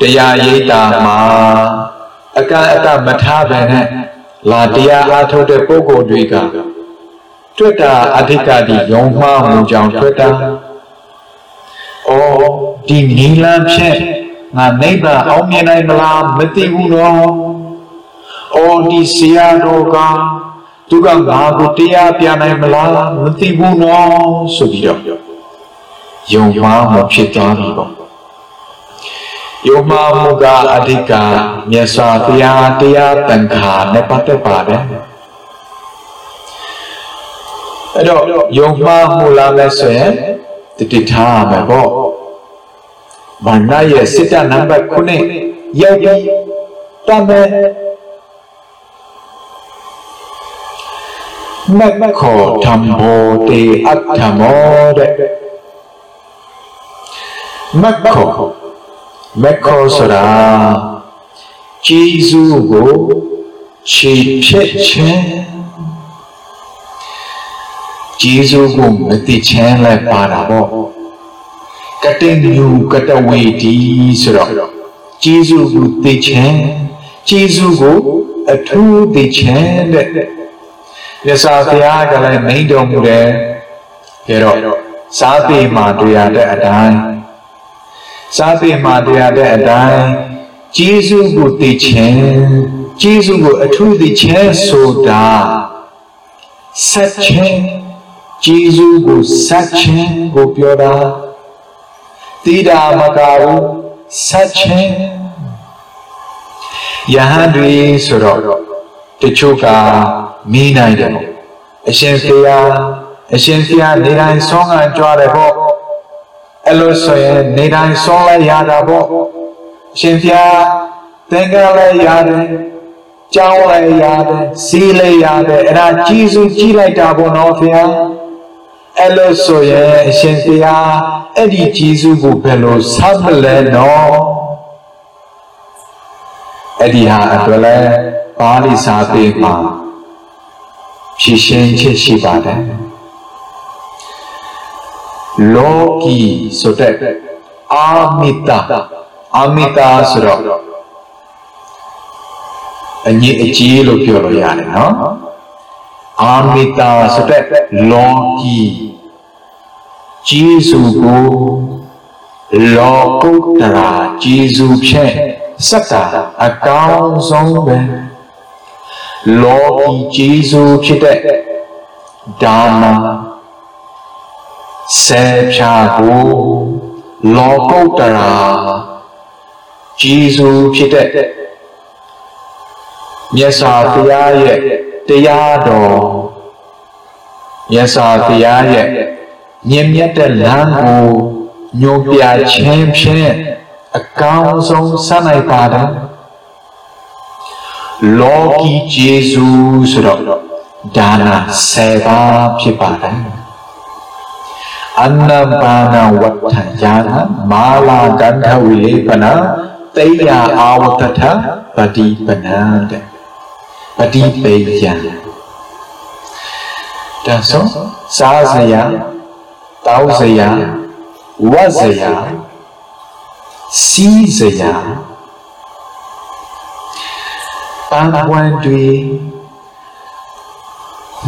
တရားရိပ်တာမှာအကအတမထားပဲနဲ့လာတရားအားထုတ်တဲ့ပုဂ္ဂိုလ်တွေကတွေ့တာအဓိကတိယုံမှားမှုကြောင့်တွေ့တာ။အော်ဒီနီလန်းဖြင့်ငါနိဗ္ဗာန်အောင်မြင်နိုင်မလားမသိဘူးတော့။အော်ဒီဆရာတော်ကသူကငါကိုတရားပြနိုင်မလားမသိဘူးနော်ဆိုပြီးတော့ယုံမှားမှုဖြစ်သွားပြီပေါ့ ယုံမှားမှုကအဓိကမြတ်စွာဘုရားတရားတန်ခါနဲ့ပတ်သက်ပါတယ်အဲ့တော့ယုံမှားမှုလာလဲဆိုရင်တတိထားရမယ်ပေါ့ဘာနာရဲ့စစ်တနံပါတ်9ရောက်ပြီးတမယ်မက်ခောဓမ္မောတေအတ္ထမောတဲ့မက်ခော မက်ခောဆိုတာဂျေဇုကိုခြေဖြတ်ခြင်းဂျေဇုကိုမသိခြင်းလည်းပါတာပေါ့ကတိညူကတဝေတီဆိုတော့ဂျေဇုကိုသိခြင်းဂျေဇုကိုအထူးသိခြင်းတဲ့မြတ်စွာဘုရားကလည်းမိန့်တော်မူတယ်ကြတော့စားပေမှာတွေ့ရတဲ့အတိုင်း စားပေမှာတွေ့ရတဲ့အတိုင်းကျေးဇူးကိုသိခြင်းကျေးဇူးကိုအထူးသိခြင်းဆိုတာဆက်ခြင်းကျေးဇူးကိုဆက်ခြင်းကိုပြောတာတိတာမကဘူးဆက်ခြင်းယဟန်တွေဆိုတော့တချို့ကမီးနိုင်တယ်အရှင်ဖေယားအရှင်ဖေယားနေတိုင်းဆောင်းကန်ကြွားတယ်ပေါ့ အဲ့လိုဆိုရင်နေတိုင်းဆောင်းလိုက်ရတာပေါ့အရှင်ဖေယားသင်္ကန်းလည်းရတယ်ကြောင်းလည်းရတယ်စီးလည်းရတယ်အဲ့ဒါကြီးစုကြီးလိုက်တာပေါ့နော်ဖေယားအဲ့လိုဆိုရင်အရှင်တရားအဲ့ဒီဂျေဇုကိုဘယ်လိုဆက်မလဲနော်အဲ့ဒီဟာအတွက်လဲပါဠိစာပေမှာဖြည့်ရှင်းချက်ရှိပါတယ် လောကီဆိုတဲ့အာမိတာအာမိတာဆိုတော့အညီအကြီးလို့ပြောလို့ရတယ်နော်အာမိတာဆိုတဲ့လောကီဂျေစုကိုလောကုတ္တရာဂျေစုဖြင့်စက္ကအကောင်းဆုံးပဲလောကီဂျေစုဖြစ်တဲ့ဒါနာ ဆေဖြာကိုလောကုတ္တရာဂျေစုဖြစ်တဲ့မြတ်စွာဘုရားရဲ့တရားတော်မြတ်စွာဘုရားရဲ့မြင့်မြတ်တဲ့လမ်းကိုညွန်ပြခြင်းဖြင့်အကောင်းဆုံးဆက်နိုင်ပါတယ်လောကီဂျေဇုဆိုတော့ဒါနာ7ပါးဖြစ်ပါတယ် အနံပါဏဝတ္ထယာနမာလာကန္ထဝိလေပနာတေယအာဝတ္ထပတိပနံတဲ့ပတိပေယံဒါဆိုစားစရာတောင်းစရာဝတ်စရာစီးစရာပန်းပွင့်တွေ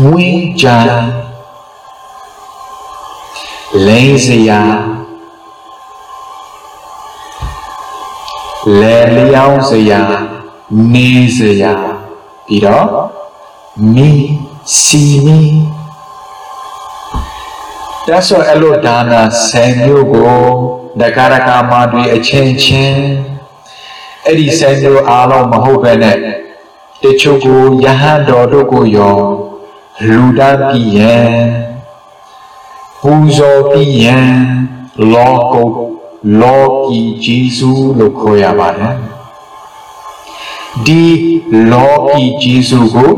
ဝင်းကြံ လိန်စရာလဲလျောင်းစရာနေစရာပြီးတော့မီစီမီဒါဆိုအဲ့လိုဒါနာဆယ်မျိုးကိုဒကာရကာမတွေအချင်းချင်းအဲ့ဒီဆယ်မျိုးအားလုံးမဟုတ်ပဲနဲ့တချို့ကိုယဟန်တော်တို့ကိုရောလူဒန်းပြီးရ န်ပူဇော်ပြီးရန်လောကုတ်လောကီဂျေဇုလို့ခေါ်ရပါတယ်ဒီလောကီဂျေဇုကို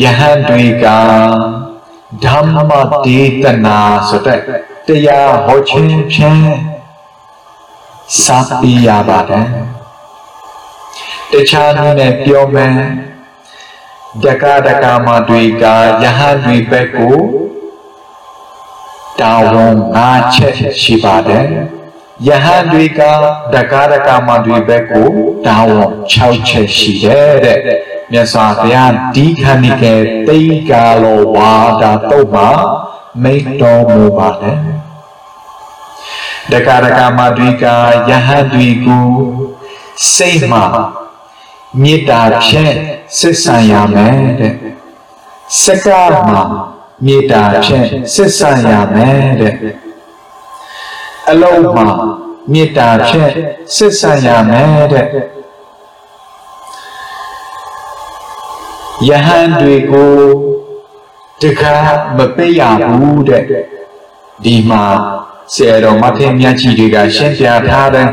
ယဟန်တွေကဓမ္မဒေသနာဆိုတဲ့တရားဟောခြင်းဖြင့်စာပြရပါတယ်တခြားနည်းနဲ့ပြောမယ်တက္ကဒကမတွေကယဟန်တွေဘက်ကို တာဝန်ငါချက်ရှိပါတယ်ယဟန်တွေကတက္ကဒကမတွေဘက်ကိုတာဝန်6ချက်ရှိတယ်တဲ့မြတ်စွာဘုရားဒီခဏိကေတိတ်ကာလောဝါဒတုတ်မှာမိတ်တော်မူပါတယ်တက္ကဒကမတွေကယဟန်တွေကိုစိတ်မှာမေတ္တာဖြင့်စစ်ဆန်ရမယ်တဲ့စကားမှာ မေတ္တာဖြင့်စစ်ဆန်ရမယ်တဲ့အလုံးမှာမေတ္တာဖြင့်စစ်ဆန်ရမယ်တဲ့ယဟန်တွေကိုတခါမပိတ်ရဘူးတဲ့ဒီမှာဆရာတော်မထေရမြတ်ကြီးတွေကရှင်းပြထားတယ်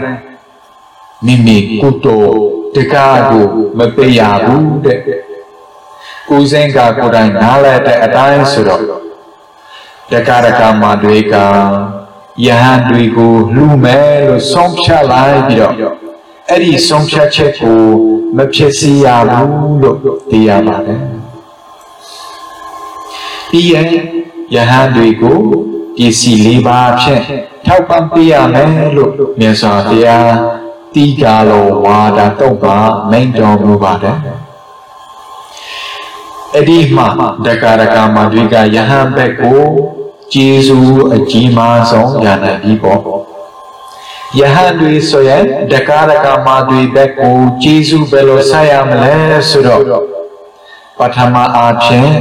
မိမိကုသိုလ်တကားကိုမပိတ်ရဘူးတဲ့ ကိုစင်ကကိုယ်တိုင်နားလဲတဲ့အတိုင်းဆိုတော့တကားတကားမတွေကယဟန်တွေကိုလှူမယ်လို့ဆုံးဖြတ်လိုက်ပြီးတော့အဲ့ဒီဆုံးဖြတ်ချက်ကိုမဖြစ်စေရဘူးလို့သိရပါတယ်ပြီးရင်ယဟန်တွေကိုပစ္စည်းလေးပါဖြင့်ထောက်ပံ့ပေးရမယ်လို့မြတ်စွာဘုရားတိကာလောဝါဒတော့ပါမိန်တော်မူပါတယ် အဲ့ဒီမှာဒကာဒကာမတွေကယဟန်ဘက်ကိုကျေးဇူးအကြီးမားဆုံးရနိုင်ပြီပေါ့ယဟန်တွေဆိုရင်ဒကာဒကာမတွေဘက်ကိုကျေးဇူးဘယ်လိုဆက်ရမလဲဆိုတော့ပထမအားဖြင့်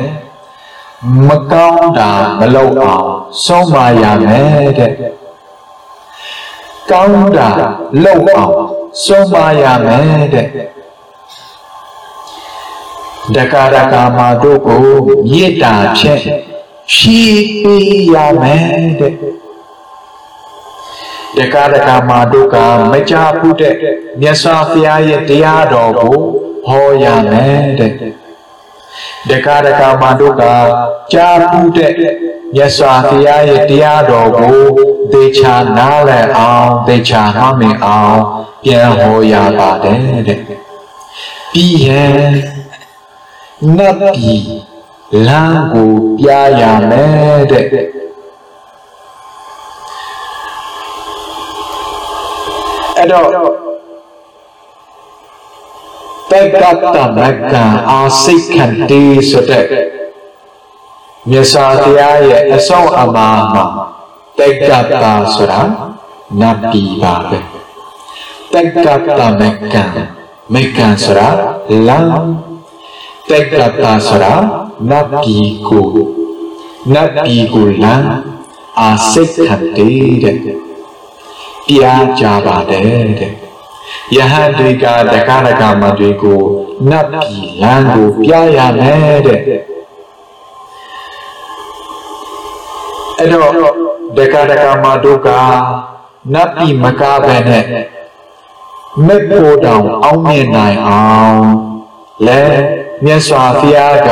မကောင်းတာမလုပ်အောင်ဆုံးမရမယ်တဲ့ကောင်းတာလုပ်အောင်ဆုံးမရမယ်တဲ့ ဒကာဒကာမတို့ကိုမေတ္တာဖြင့်ဖြည့်ပေးရမယ်တဲ့တက္ကရကမာတို့ကမကြဘူးတဲ့မြတ်စွာဘုရားရဲ့တရားတော်ကိုဟောရမယ်တဲ့တက္ကရကမာတို့ကကြားဘူးတဲ့မြတ်စွာဘုရားရဲ့တရားတော်ကိုသေချာနားလည်အောင်သေချာမှတ်မိအောင်ပြန်ဟောရပါတယ်တဲ့ပြီးရင် နတ်ပြည်လမ်းကိုပြရမယ်တဲ့အဲ့တော့တက္ကတမကံအာစိတ်ခန္တီဆိုတဲ့မြတ်စွာဘုရားရဲ့အဆုံးအမမှာတက္ကတာဆိုတာနတ်ပြည်ပါပဲတက္ကတမကံမကံဆိုတာလမ်း တက္ကတာဆိုတာနတ်ပြည်ကိုနတ်ပြည်ကိုလမ်းအာစိတ်ခန္တီတဲ့ပြားကြပါတယ်တဲ့ယဟန်တွေကတက္ကရကမတွေကိုနတ်ပြည်လမ်းကိုပြရမယ်တဲ့အဲ့တော့တက္ကရကမတို့ကနတ်ပြည်မကားပဲနဲ့မက်ဖို့တောင်အောင်းမြင်နိုင်အောင်လဲ မြတ်စွာဘုရားက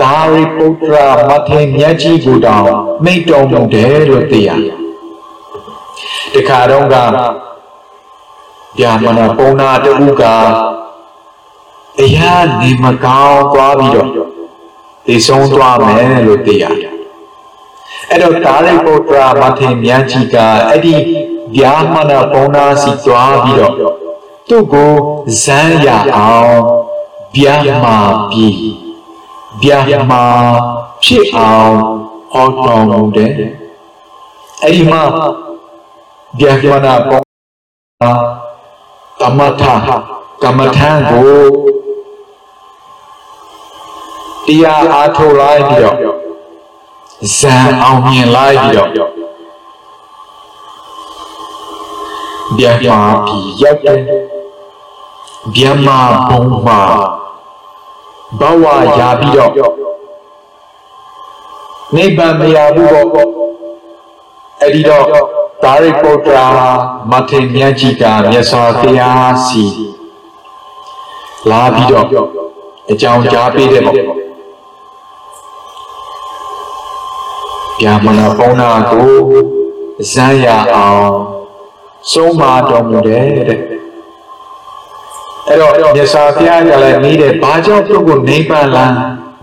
ဒါရိပုတ္တရမထေမြတ်ကြီးကိုတောင်မိတ်တော်မူတယ်လို့သိရတယ်တခါတော့ကဗျာမနာပုံနာတူကအရာနေမကောင်းသွားပြီးတော့ဒီဆုံးသွားမယ်လို့သိရတယ်အဲ့တော့ဒါရိပုတ္တရာမထေရမြတ်ကြီးကအဲ့ဒီဗျာမနာပုံနာစီသွားပြီးတော့သူ့ကိုဇမ်းရအောင် ဗျာမာပြီးဗျာမာဖြစ်အောင်ဟောတော်မူတယ်အဲ့ဒီမှာဗျာမနာပုံနာကမ္မထကမ္မထံကိုတရားအားထုတ်လိုက်ပြီးတော့ဇံအောင်မြင်လိုက်ပြီးတော့ဗျာမာပြီးရောက်တယ်ဗျာမာဘုံမှာ ဘဝရာပြီးတော့နိဗ္ဗာန်မရဘူးပေါ့အဲ့ဒီတော့ဒါရိပုတ္တရာမထေရမြတ်ကြီးကမြတ်စွာဘုရားစီလာပြီးတော့အကြောင်းကြားပေးတယ်ပေါ့ဗျာမနာပေါင်းနာကိုဇမ်းရအောင်ဆုံးမတော်မူတယ်တဲ့ အဲ့တော့မြတ်စွာဘုရားကလည်းနေတယ်ဘာကြောင့်သူ့ကိုနိဗ္ဗာန်လမ်း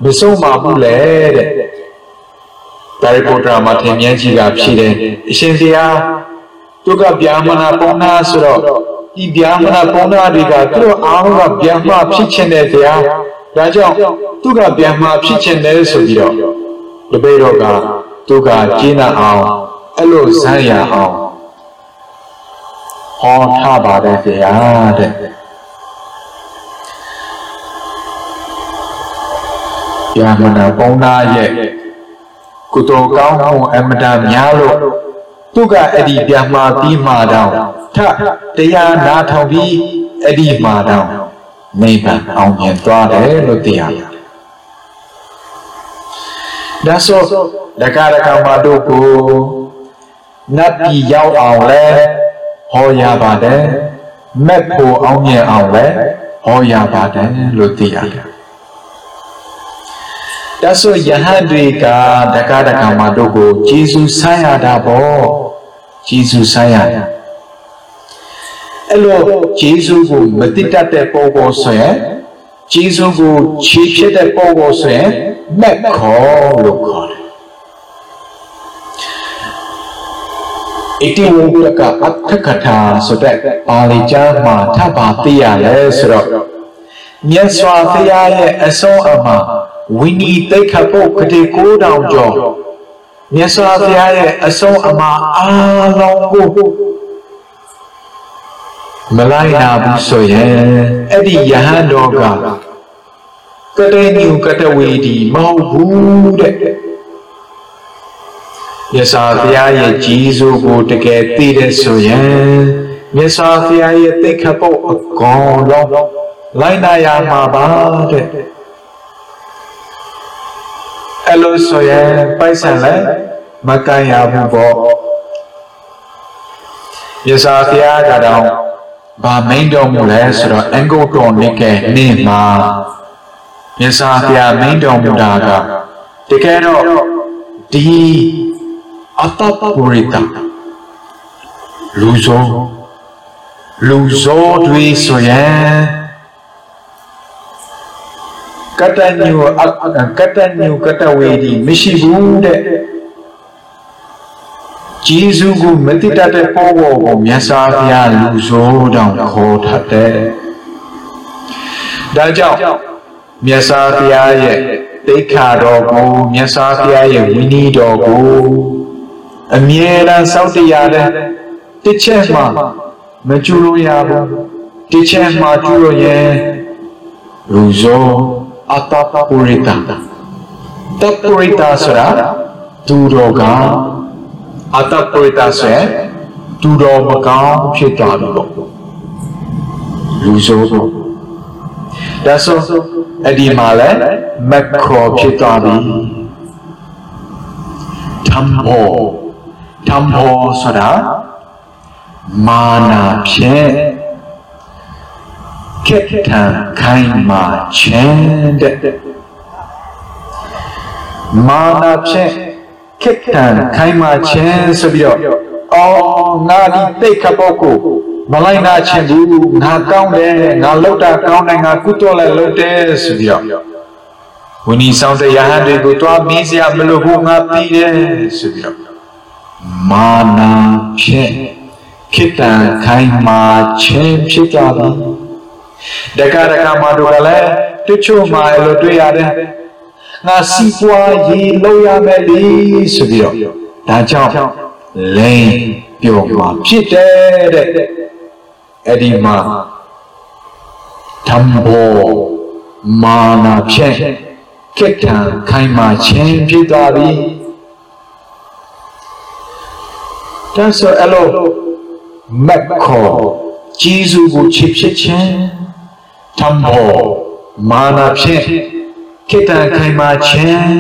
မဆုံးမဘူးလဲတဲ့ဒါရိပုတ္တရာမထေရမြတ်ကြီးကဖြေတယ်အရှင်ဘုရားသူကဗျာမနာပေါင်းနာဆိုတော့ဒီဗျာမနာပေါင်းနာတွေကသူတို့အားလုံးကဗျာမဖြစ်ခြင်းတဲ့ဘုရားဒါကြောင့်သူကဗျာမဖြစ်ခြင်းတယ်ဆိုပြီးတော့တပည့်တော်ကသူကကျင်းအောင်အဲ့လိုဇမ်းရအောင်ဟောထားပါတယ်ဗျာတဲ့ ဗျာမနာပေါင်းနာရဲ့ကုသိုလ်ကောင်းမှုအမတန်များလို့သူကအဲ့ဒီဗျာမာပြီးမှတော့ထတရားနာထောင်ပြီးအဲ့ဒီမှတော့နိဗ္ဗာန်အောင်မြင်သွားတယ်လို့သိရတယ်ဒါဆိုလကရကမတို့ကိုနတ်ပြည်ရောက်အောင်လဲဟောရပါတယ်မက်ဖို့အောင်မြင်အောင်လဲဟောရပါတယ်လို့သိရတယ် ဒါဆိုယဟန်တွေကတက္ကဒကမတို့ကိုဂျေဇုဆန်းရတာပေါ့ဂျေဇုဆန်းရတာအဲ့လိုဂျေဇုကိုမတိတတ်တဲ့ပုံပေါ်ဆိုရင်ဂျေဇုကိုခြေဖြစ်တဲ့ပုံပေါ်ဆိုရင်မက်ခေါ်လို့ခေါ်တယ်ဣတိဝုဒ္ဒကအဋ္ဌကထာဆိုတဲ့ပါဠိကျမ်းမှာထပ်ပါသိရလဲဆိုတော့မြတ်စွာဘုရားရဲ့အဆုံးအမ ဝိနည်းတိတ်ခတ်ဖို့ကတိကိုးတောင်ကျော်မြတ်စွာဘုရားရဲ့အဆုံးအမအားလုံးကိုမလိုက်နာဘူးဆိုရင်အဲ့ဒီယဟန်တော်ကကတေညုကတဝေဒီမဟုတ်ဘူးတဲ့မြတ်စွာဘုရားရဲ့ကြီးစိုးကိုတကယ်သိတဲ့ဆိုရင်မြတ်စွာဘုရားရဲ့တိတ်ခတ်ဖို့အကောင်လုံးလိုက်နာရမှာပါတဲ့ အဲ့လိုဆိုရင်ပိုက်ဆံလည်းမကန်ရဘူးပေါ့မြတ်စွာဘုရားကတော့ဗာမိန်တော်မူလဲဆိုတော့အင်္ဂုတ္တနိကေနေ့မှာမြတ်စွာဘုရားမိန်တော်မူတာကတကယ်တော့ဒီအတပပရိတလူဇောလူဇောတွေဆိုရင် ကတညူကတညူကတဝေဒီမရှိဘူးတဲ့ဂျေဇုကိုမတိတတ်တဲ့ပေါ်ပေါ်ကိုမြတ်စွာဘုရားလူဇောတောင်ခေါ်ထတဲ့ဒါကြောင့်မြတ်စွာဘုရားရဲ့တိခါတော်ကိုမြတ်စွာဘုရားရဲ့ဝိနည်းတော်ကိုအမြဲတမ်းစောင့်တရားတဲ့တစ်ချက်မှမကျူလို့ရဘူးတစ်ချက်မှကျူလို့ရင်လူဇော အတပပရိတတပရိတဆိုတာသူတော်ကအတပရိတဆိုရင်သူတော်မကောင်းဖြစ်သွားပြီပေါ့လူဇောပေါ့ဒါဆိုအဲ့ဒီမှာလဲမက်ခရောဖြစ်သွားပြီတမ်ဘောတမ်ဘောဆိုတာမာနာဖြင့် ခက်ထန်ခိုင်းမာခြင်းတဲ့မာနာဖြင့်ခက်ထန်ခိုင်းမာခြင်းဆိုပြီးတော့အော်ငါဒီတိတ်ခပ်ပုတ်ကိုမလိုက်နာခြင်းဘူးငါကောင်းတယ်ငါလောက်တာကောင်းတယ်ငါကုတော်လည်းလုပ်တယ်ဆိုပြီးတော့ဝိနည်းဆောင်တဲ့ယဟန်တွေကိုတွားမင်းစရာမလိုဘူးငါပြီးတယ်ဆိုပြီးတော့မာနာဖြင့်ခိတံခိုင်းမာခြင်းဖြစ်ကြပြီတ က္ကရကမှာတို့ကလည်းတချို့မှာလို့တွေ့ရတယ်ငါစီပွားရေးလုပ်ရမယ်လေဆိုပြီးတော့ဒါကြောင့်လိန်ပြောမှာဖြစ်တယ်တဲ့အဲ့ဒီမှာဓမ္မောမာနာဖြင့်ကိတ္တံခိုင်မာခြင်းဖြစ်သွားပြီဒါဆိုအဲ့လိုမက်ခေါ်ဂျေဇုကိုချစ်ဖြစ်ခြင်း ဓမ္မောမာနာဖြင့်ကိတ္တံခိုင်မာခြင်း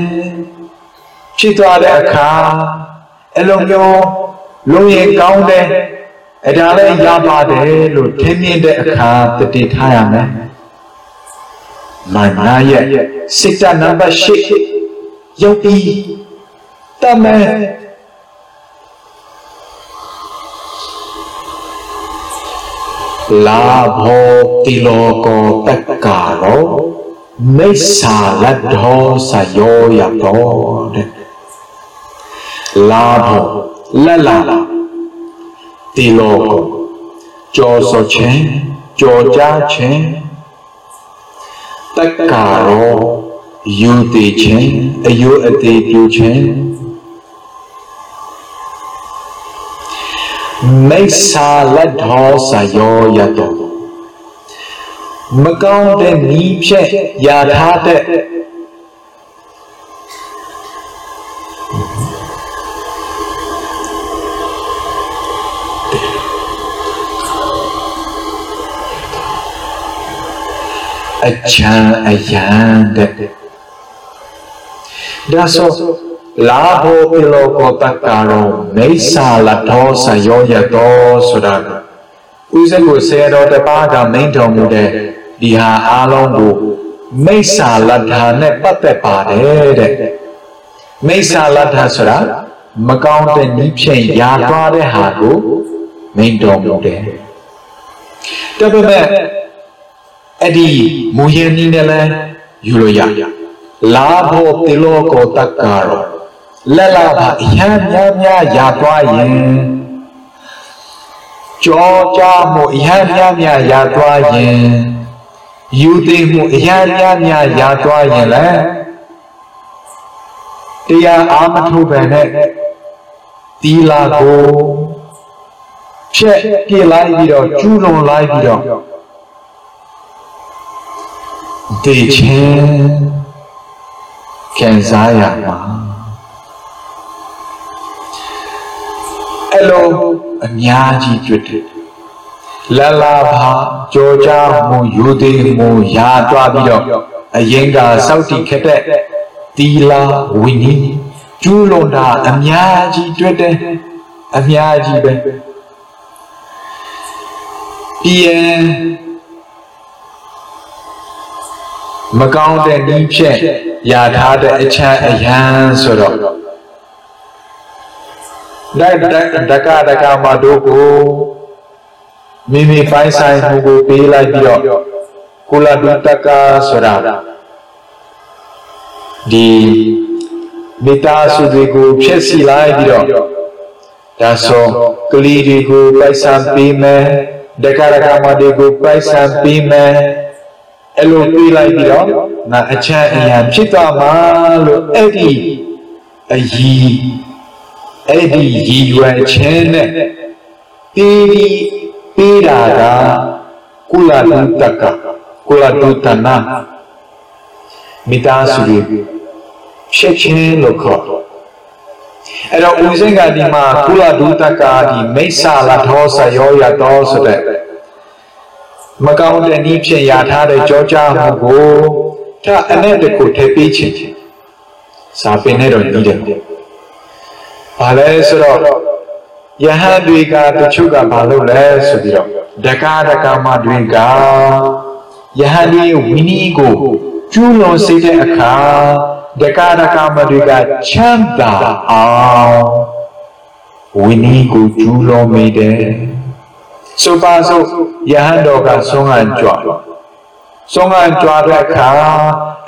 ဖြစ်သွားတဲ့အခါအဲ့လိုမျိုးလုံရင်ကောင်းတယ်အဲ့ဒါလည်းရပါတယ်လို့ထင်မြင်တဲ့အခါတည်ထားရမယ်။မာနရဲ့စိတ်ဓာတ်နံပါတ်၈ရောက်ပြီးတမဲလာဘောတိလောကောတက္ကာရောမိစ္ဆာလတ္ထောဆယောယတော်တဲ့လာဘောလက်လာတီလောကိုကြော စောခြင်းကြောကြားခြင်းတက္ကာရောယူတည်ခြင်းအယုအသေးပြုခြင်းမိစ္ဆာ လက်တော်ဆယောရတောမကောင်းတဲ့နီးဖြက်ယာထားတဲ့အချမ်းအယံတဲ့ဒါဆိုလာဘောပိလောကောတက္ကာရောမိစ္ဆာလထောဆယောယတောဆိုတာဥစ္စကိုဆေတော်တပါးကမိန်တော်မူတဲ့ဒီဟာအားလုံးကိုမိစ္ဆာလထာနဲ့ပတ်သက်ပါတယ်တဲ့မိစ္ဆာလထာဆိုတာမကောင်းတဲ့ဤဖြင့်ယာသွားတဲ့ဟာကိုမိန်တော်မူတယ်တပည့်မဲ့အဲ့ဒီမူရင်းနည်းနဲ့လဲယူလို့ရလာဖို့တေလောကိုတက္ကာရော လက်လာပါအရန်များများရာသွားရင်ကြောကြမှုအရန်များများရာသွားရင်ယူသိမှုအရန်များများရာသွားရင်လဲတရားအာမထုတ်ပဲနဲ့တီလာကိုဖြက်ပြလိုက်ပြီးတော့ကျူးလွန်လိုက်ပြီးတော့သိချင်းခံစားရမှာ အဲ့လိုအများကြီးတွေ့တယ်လလာဘာကြောကြမှုယူသေးမှုရာတွားပြီးတော့အရင်ကစောက်တီခက်တဲ့တီလာဝိနည်းကျူးလွန်တာအများကြီးတွေ့တယ်အများကြီးပဲပြန်မကောင်းတဲ့ဤဖြင့်ယာထားတဲ့အချမ်းအယံဆိုတော့ ဒဒဒကဒကမတို့ကိုမိမိပိုင်ဆိုင်မှုကိုပေးလိုက်ပြီးတော့ကုလဒုတကဆိုတာဒီမိသားစုတွေကိုဖျက်ဆီးလိုက်ပြီးတော့ဒါဆိုကလေးတွေကိုပိုက်ဆံပေးမယ်ဒကဒကမတွေကိုပိုက်ဆံပေးမယ်အဲ့လိုပေးလိုက်ပြီးတော့ငါအချမ်းအရာဖြစ်သွားမှာလို့အဲ့ဒီအကြီး အဲ့ဒီရည်ရွယ်ခြင်းနဲ့ပြီးပြီးတာကကုလတုတကကုလတုတနာမိသားစုတွေဖြစ်ခြင်းလို့ခေါ်အဲ့တော့ဦးစင်ကဒီမှာကုလတုတကဒီမိစ္ဆာလာထောဆယောရတော်ဆိုတဲ့မကောင်းတဲ့နည်းဖြင့်ရထားတဲ့ကြောကြားမှုကိုထအနဲ့တခုထည့်ပေးခြင်းစာပင်နဲ့တော့ညီးတယ် ဘာလဲဆိုတော့ယဟန်တွေကတချို့ကဘာလုပ်လဲဆိုပြီးတော့ဒကာဒကာမတွေကယဟန်ဒီဝိနည်းကိုကျူးလွန်စေတဲ့အခါဒကာဒကာမတွေကချမ်းသာအောင်ဝိနည်းကိုကျူးလွန်မိတယ်ဆိုပါစို့ယဟန်တော်ကဆုံးဟန်ကြွဆုံးဟန်ကြွတဲ့အခါ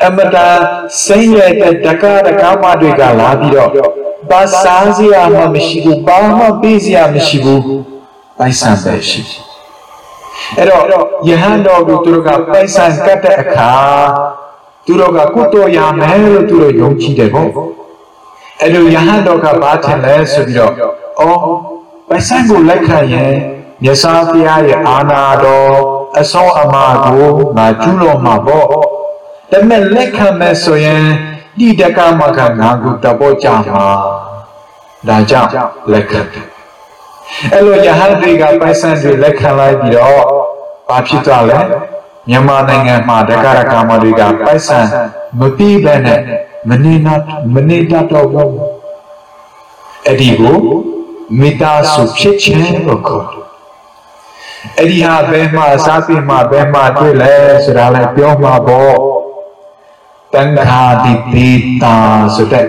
အမတန်စိမ့်ရတဲ့ဒကာဒကာမတွေကလာပြီးတော့ ဘာစားစရာမှမရှိဘူးဘာမှပေးစရာမရှိဘူးပိုက်ဆံပဲရှိအဲ့တော့ယဟန်တော်ကိုသူတို့ကပိုက်ဆံကတ်တဲ့အခါသူတို့ကကုတော်ရမယ်လို့သူတို့ယုံကြည်တယ်ပေါ့အဲ့လိုယဟန်တော်ကဘာထင်လဲဆိုပြီးတော့အော်ပိုက်ဆံကိုလက်ခံရင်မြတ်စွာဘုရားရဲ့အာနာတော်အဆုံးအမကိုငါကျူးလွန်မှာပေါ့ဒါပေမဲ့လက်ခံမယ်ဆိုရင် ဒီတကမကငါကိုတပေါ်ကြမှာဒါကြောင့်လက်ခံတယ်အဲ့လိုယဟန်တွေကပိုက်ဆံတွေလက်ခံလိုက်ပြီးတော့ဘာဖြစ်သွားလဲမြန်မာနိုင်ငံမှာတက္ကရာကာမတွေကပိုက်ဆံမပြီးဘဲနဲ့မနေနာမနေတတ်တော့ဘူးအဲ့ဒီကိုမိသားစုဖြစ်ခြင်းလို့ခေါ်တယ်အဲ့ဒီဟာဘယ်မှာစားပြမှာဘယ်မှာတွေ့လဲဆိုတာလည်းပြောမှာပေါ့ တန်ခါတိပိတာဆိုတဲ့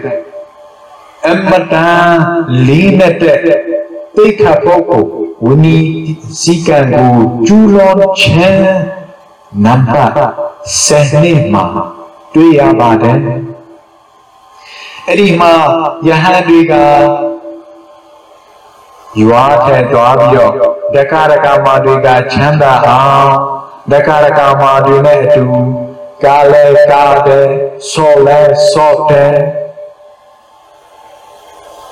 အမတန်လေးနဲ့တဲ့သိခတ်ပုဂ္ဂိုလ်ဝိနည်းစည်းကံကိုကျူးလွန်ခြင်းနံပါတ်7နှစ်မှာတွေ့ရပါတယ်အဲ့ဒီမှာယဟန်တွေကရွာထဲသွားပြီးတော့ဒကရကမာတွေကချမ်းသာအောင်ဒကရကမာတွေနဲ့အတူ ကာလဲကာတယ်ဆောလဲဆောတယ်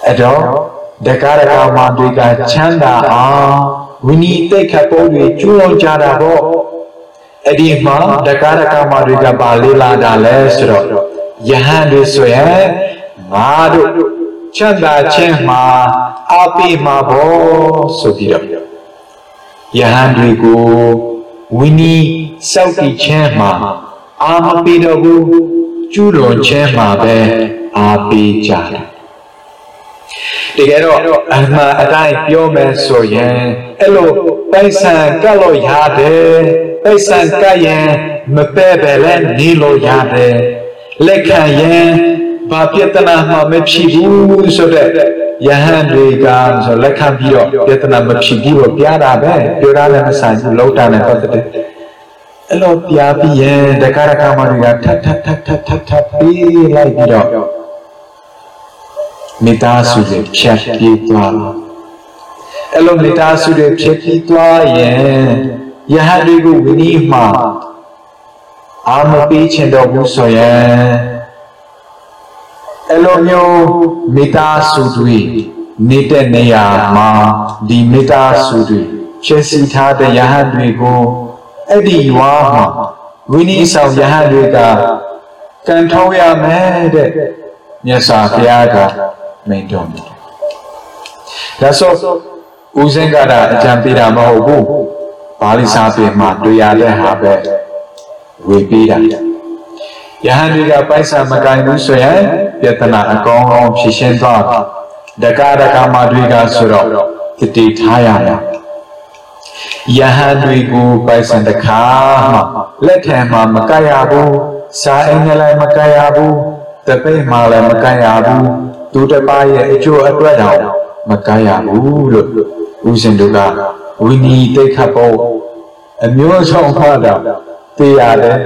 အဲ့တော့ဒကရကမာတွေကချမ်းသာအောင်ဝိနည်းတိတ်ခတ်ပုံတွေကျွလွန်ကြတာပေါ့အဲ့ဒီမှာဒကရကမာတွေကပါလေးလာတာလဲဆိုတော့ယဟန်တွေဆိုရင်ငါတို့ချမ်းသာခြင်းမှာအပိမှာဘောဆိုပြီးတော့ယဟန်တွေကိုဝိနည်းစောက်တည်ခြင်းမှာ အာမပိတော့ဘူးကျူးလွန်ခြင်းမှာပဲအာပိကြတယ်တကယ်တော့အမှန်အတိုင်းပြောမယ်ဆိုရင်အဲ့လိုပိုက်ဆံကတ်လို့ရတယ်ပိုက်ဆံကတ်ရင်မပဲ့ပဲလဲနေလို့ရတယ်လက်ခံရင်ဘာပြဿနာမှမဖြစ်ဘူးဆိုတဲ့ယဟန်တွေကဆိုလက်ခံပြီးတော့ပြဿနာမဖြစ်ဘူးလို့ပြတာပဲပြောတာလည်းမဆိုင်ဘူးလုံးတာလည်းပတ်သက်တယ် အဲ့လိုပြပြီးရင်တက္ကရာကမတွေကထပ်ထပ်ထပ်ထပ်ထပ်ထပ်ပြီးလိုက်ပြီးတော့မိသားစုတွေဖြတ်ပြေးသွားအဲ့လိုမိသားစုတွေဖြတ်ပြေးသွားရင်ယဟန်တွေကိုဝိနည်းမှာအာမပေးချင်တော့ဘူးဆိုရင်အဲ့လိုမျိုးမိသားစုတွေနေတဲ့နေရာမှာဒီမိသားစုတွေဖြည့်ဆည်းထားတဲ့ယဟန်တွေကို အဲ့ဒီရွာမှာဝိနည်းဆောင်ယဟန်တွေကကန်ထောင်းရမယ်တဲ့မြတ်စွာဘုရားကမိန့်တော်မူတယ်ဒါဆိုဦးစင်ကတာအကြံပေးတာမဟုတ်ဘူးဘာလိစာပေမှာတွေ့ရတဲ့ဟာပဲဝေပေးတာယဟန်တွေကပိုက်ဆံမကင်ဘူးဆိုရင်ပြဿနာအကောင်းကောင်းဖြေရှင်းသွားပြီဒကာဒကာမတွေကဆိုတော့တတိထားရမ ယ်ယဟန်တွေကိုပိုက်ဆံတစ်ခါမှလက်ထံမှာမကရဘူးစာအိမ်နဲ့လည်းမကရဘူးတပိတ်မှလည်းမကရဘူးသူတစ်ပါးရဲ့အကျိုးအတွက်တောင်မကားရဘူးလို့ဦးဇင်တို့ကဝိနီတိတ်ခတ်ဖို့အမျိုးဆုံးဖတ်တော့သိရတယ်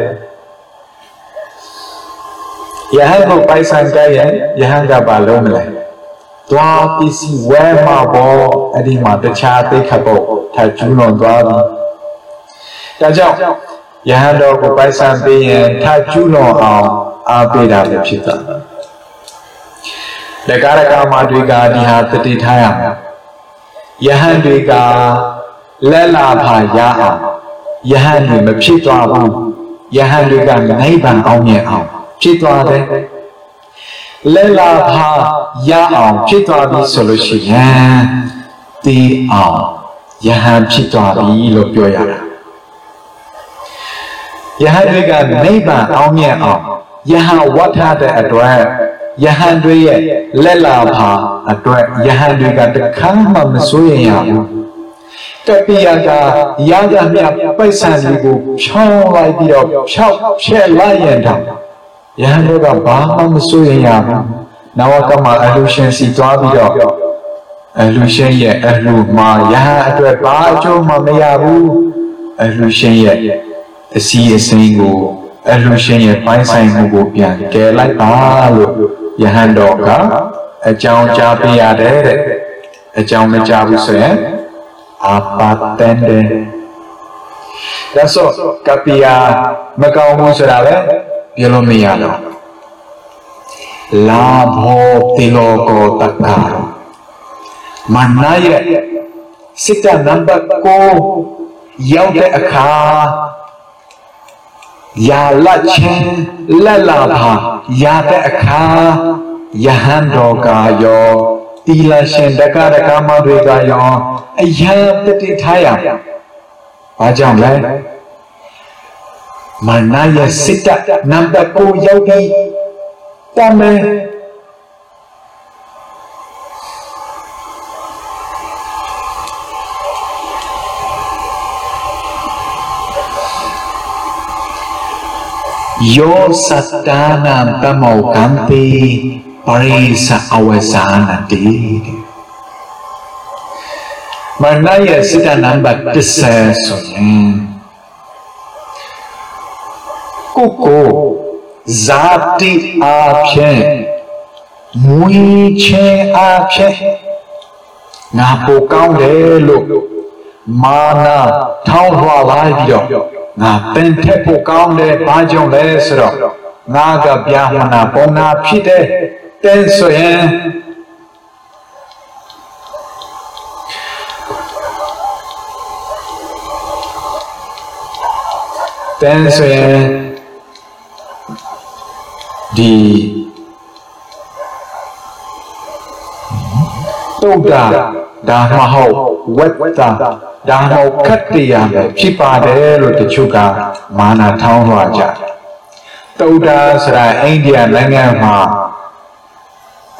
ယဟန်ကိုပိုက်ဆံကြရဲ့ယဟန်ကပါလုံးမလဲ သွားပစ္စည်းဝဲမှာပေါ့အဲ့ဒီမှာတခြားသိခတ်ဖို့ထပ်ကျူးလွန်သွားပြီဒါကြောင့်ယဟန်တော်ကိုပိုက်ဆံပေးရင်ထပ်ကျူးလွန်အောင်အားပေးတာလည်းဖြစ်တာလက်ကားရကမာတွေကဒီဟာတတိထားရမှာယဟန်တွေကလက်လာဖာရအောင်ယဟန်တွေမဖြစ်သွားဘူးယဟန်တွေကနိဗ္ဗာန်အောင်မြင်အောင်ဖြစ်သွားတယ် လက်လာဖာရအောင်ဖြစ်သွားပြီဆိုလို့ရှိရင်တေးအောင်ယဟန်ဖြစ်သွားပြီလို့ပြောရတာယဟန်တွေကနိဗ္ဗာန်အောင်မြင်အောင်ယဟန်ဝတ်ထားတဲ့အတွက်ယဟန်တွေရဲ့လက်လာဖာအတွက်ယဟန်တွေကတခါမှမစိုးရင်ရဘူးတပိယကရာဂမြပိုက်ဆံတွေကိုဖြောင်းလိုက်ပြီးတော့ဖြောက်ဖြဲလိုက်ရင်တော့ ယဟန်တွေကဘာမှမစိုးရင်ရဘူးနဝကမအလူရှင်စီသွားပြီးတော့အလူရှင်ရဲ့အလူမှာယဟန်အတွက်ဘာအကျိုးမှမရဘူးအလူရှင်ရဲ့အစီအစဉ်ကိုအလူရှင်ရဲ့ပိုင်းဆိုင်မှုကိုပြန်ကယ်လိုက်ပါလို့ယဟန်တော်ကအကြောင်းကြားပေးရတယ်တဲ့အကြောင်းမကြားဘူးဆိုရင်အာပါတန်တယ်ဒါဆိုကပီယာမကောင်းဘူးဆိုတာလည်း ပြောလို့မရတော့လာဘောတိလောကောတက္ကာမနာရဲ့စစ်တနံပါတ်ကိုရောက်တဲ့အခါယာလချင်းလက်လာပါယာတဲ့အခါယဟန်တော်ကရောတီလာရှင်တက္ကရကမတွေကရောအယံတတိထားရဘာကြောင့်လဲ မနာယစစ်တနံပါတ်ကိုရောက်ပြီးတမန်ယောစတ္တာနံတမောကံတိပရိသအဝဇာနတိမနရဲ့စိတ္တနံပါတ်30ဆိုရင် ကိုကိုဇာတိအားဖြင့်မွေးခြင်းအားဖြင့်ငါပိုကောင်းတယ်လို့မာနာထောင်းလွှာလိုက်ပြီးတော့ငါပင်ထက်ပိုကောင်းတယ်ဘာကြောင့်လဲဆိုတော့ငါကဗျာမနာပုံနာဖြစ်တယ်တဲ့ဆိုရင်တဲ့ဆိုရင် ဒီတုတ်တာဒါမှမဟုတ်ဝက်တာဒါမှမဟုတ်ခတ်တရားပဲဖြစ်ပါတယ်လို့တချို့ကမာနာထောင်းလွှာကြတုတ်တာဆိုတာအိန္ဒိယနိုင်ငံမှာ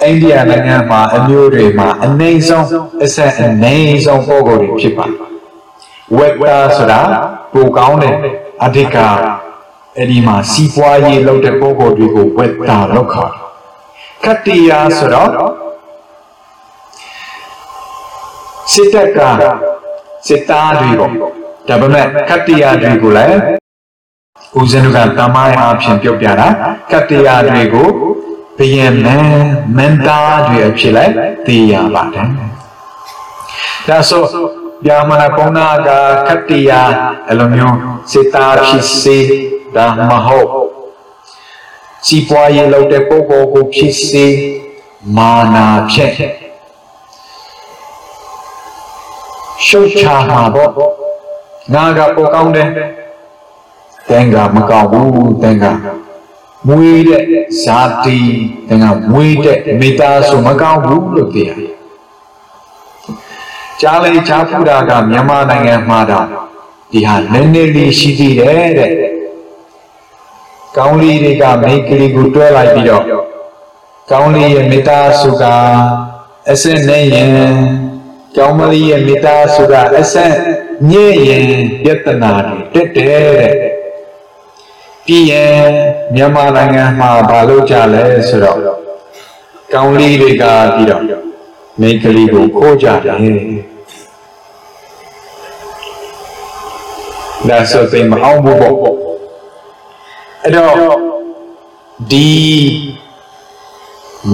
အိန္ဒိယနိုင်ငံမှာအမျိုးတွေမှာအနေဆုံးအဆက်အနေဆုံးပုံကိုယ်တွေဖြစ်ပါဝက်တာဆိုတာပိုကောင်းတယ်အဓိက အဲ့ဒီမှာစီးပွားရေးလုပ်တဲ့ပုံကိုယ်တွေကိုဝက်တာလို့ခေါ်တယ်ခတ္တိယာဆိုတော့စစ်တပ်ကစစ်သားတွေပေါ့ဒါပေမဲ့ခတ္တိယာတွေကိုလည်းဦးဇင်းတို့ကတမိုင်းအဖြစ်ပြုတ်ပြတာကတ္တိယာတွေကိုဘယင်မန်မန်သားတွေအဖြစ်လိုက်သိရပါတယ်ဒါဆို ဗျာမနာပုံနာကခတ္တိယာအလိုမျိုးစစ်သားဖြစ်စေဒါမဟုတ်စီပွားရေးလုပ်တဲ့ပုဂ္ဂိုလ်ကိုဖြစ်စေမာနာဖြင့်ရှုတ်ချမှာပေါ့ငါကပိုကောင်းတယ်တန်ကမကောင်းဘူးတန်ကမွေးတဲ့ဇာတိတန်ကမွေးတဲ့မေတ္တာဆိုမကောင်းဘူးလို့သိရတယ် ကြားလေကြားဖူတာကမြန်မာနိုင်ငံမှာတော့ဒီဟာနည်းနည်းလေးရှိသေးတယ်တဲ့ကောင်းလေးတွေကမိတ်ကလေးကိုတွဲလိုက်ပြီးတော့ကောင်းလေးရဲ့မေတ္တာစုကအစက်နဲ့ရင်ကျောင်းမလေးရဲ့မေတ္တာစုကအစက်ညဲ့ရင်ယတနာတွေတက်တယ်တဲ့ပြီးရင်မြန်မာနိုင်ငံမှာဘာလို့ကြလဲဆိုတော့ကောင်းလေးတွေကပြီးတော့ မိန်းကလေးကိုခိုးကြတယ်ဒါဆိုသိမအောင်ဘူးပေါ့အဲ့တော့ဒီ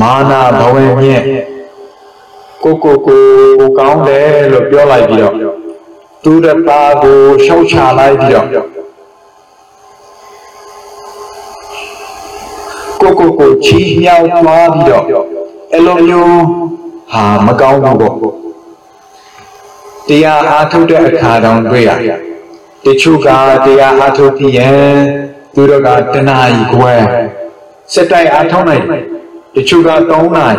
မာနာဘဝင်မြင့်ကိုကိုကိုကိုကောင်းတယ်လို့ပြောလိုက်ပြီးတော့သူတပါကိုရှောက်ချလိုက်ပြီးတော့ကိုကိုကိုချီးမြှောက်သွားပြီးတော့အဲ့လိုမျိုး ဟာမကောင်းဘူးပေါ့တရားအားထုတ်တဲ့အခါတောင်တွေ့ရတချို့ကတရားအားထုတ်ပြီးရင်သူတို့ကတဏှာကြီးခွဲစက်တိုက်အားထုတ်နိုင်တချို့က3နာရီ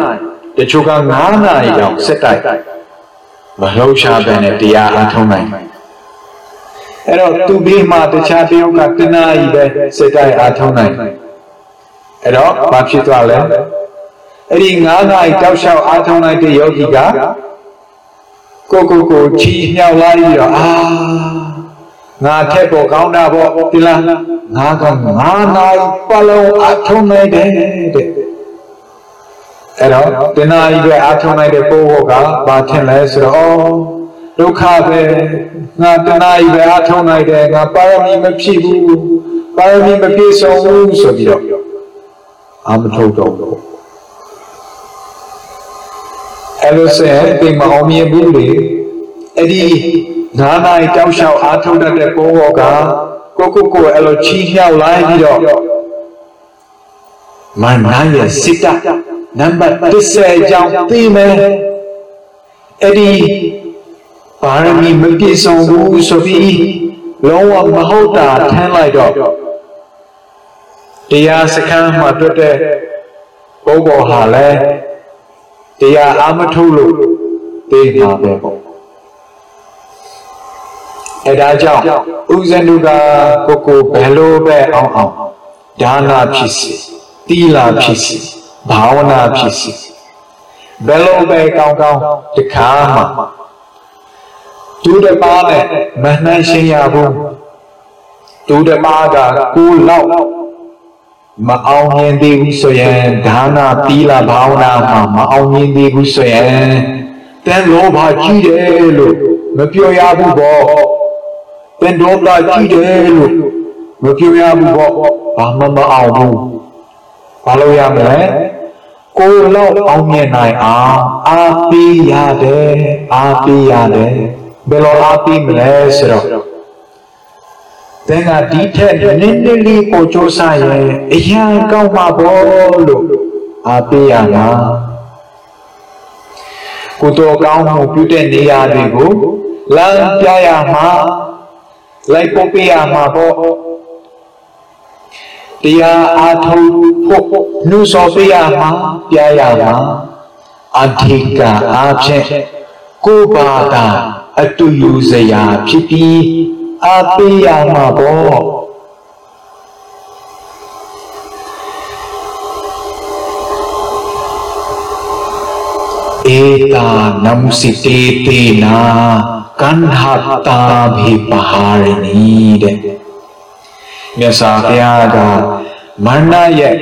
တချို့က9နာရီတောင်စက်တိုက်မလှုပ်ရှားပဲနဲ့တရားအားထုတ်နိုင်အဲ့တော့သူဘေးမှာတခြားတယောက်ကတဏှာကြီးပဲစက်တိုက်အားထုတ်နိုင်အဲ့တော့ဘာဖြစ်သွားလဲ အဲ့ဒီ9နာရီတောက်လျှောက်အားထုတ်လိုက်တဲ့ယောဂီကကိုကိုကိုချီမြှောက်လိုက်ပြီးတော့အာငါထက်ပေါ်ကောင်းတာပေါ့ဒီလားငါက9နာရီပတ်လုံးအားထုတ်နေတယ်တဲ့အဲ့တော့တဏှာကြီးပဲအားထုတ်လိုက်တဲ့ပုဂ္ဂိုလ်ကဘာထင်လဲဆိုတော့ဒုက္ခပဲငါတဏှာကြီးပဲအားထုတ်လိုက်တယ်ငါပါရမီမဖြည့်ဘူးပါရမီမပြည့်စုံဘူးဆိုပြီးတော့အာမထုတ်တော့ဘူး အဲ့လိုဆိုရင်ဒီမအောင်မြင်ဘူးလေအဲ့ဒီနာနာတောက်လျှောက်အားထုတ်တတ်တဲ့ကိုယ်ဟောကကိုကိုကိုအဲ့လိုချီးမြှောက်လိုက်ပြီးတော့မနာရဲ့စိတ္တနံပါတ်30ကြောင့်သိမယ်အဲ့ဒီပါရမီမပြည့်စုံဘူးဆိုပြီးလုံးဝမဟုတ်တာထမ်းလိုက်တော့တရားစခန်းမှာတွေ့တဲ့ပုဂ္ဂိုလ်ဟာလည်း တရားအာမထုတ်လို့သိမှာပဲပေါ့အဲဒါကြောင့်ဥဇဏုကကိုကိုဘယ်လိုပဲအောင်အောင်ဒါနာဖြစ်စီတိလာဖြစ်စီဘာဝနာဖြစ်စီဘယ်လိုပဲကောင်းကောင်းတခါမှသူတစ်ပါးနဲ့မနှမ်းရှင်းရဘူးသူတစ်ပါးကကိုလောက် မအောင်မြင်သေးဘူးဆိုရင်ဒါနာတီလာဘာဝနာမှာမအောင်မြင်သေးဘူးဆိုရင်တန်လောဘကြီးတယ်လို့မပြောရဘူးပေါ့တန်ဒေါသကြီးတယ်လို့မပြောရဘူးပေါ့ဘာမှမအောင်ဘူးဘာလို့ရမလဲကိုယ်လောက်အောင်မြင်နိုင်အောင်အားပေးရတယ်အားပေးရတယ်ဘယ်လိုအားပေးမလဲဆိုတော့ သင်ကဒီထက်နည်းနည်းလေးပို့စူးစမ်းရင်အရာကောင်းမှာပေါ့လို့အားပေးရမှာကိုတော်ကောင်းမှုပြုတဲ့နေရာတွေကိုလမ်းပြရမှာလိုက်ပို့ပေးရမှာပေါ့တရားအားထုတ်ဖို့နှုစောပေးရမှာပြရမှာအဓိကအားဖြင့်ကိုယ်ပါတာအတူယူစရာဖြစ်ပြီး အားပေးရမှာပေါ့ဧတာနမ်စိတေတေနာကန်ဟတာဘိပဟာရဏီတဲ့မြတ်စွာဘုရားကမန္နရဲ့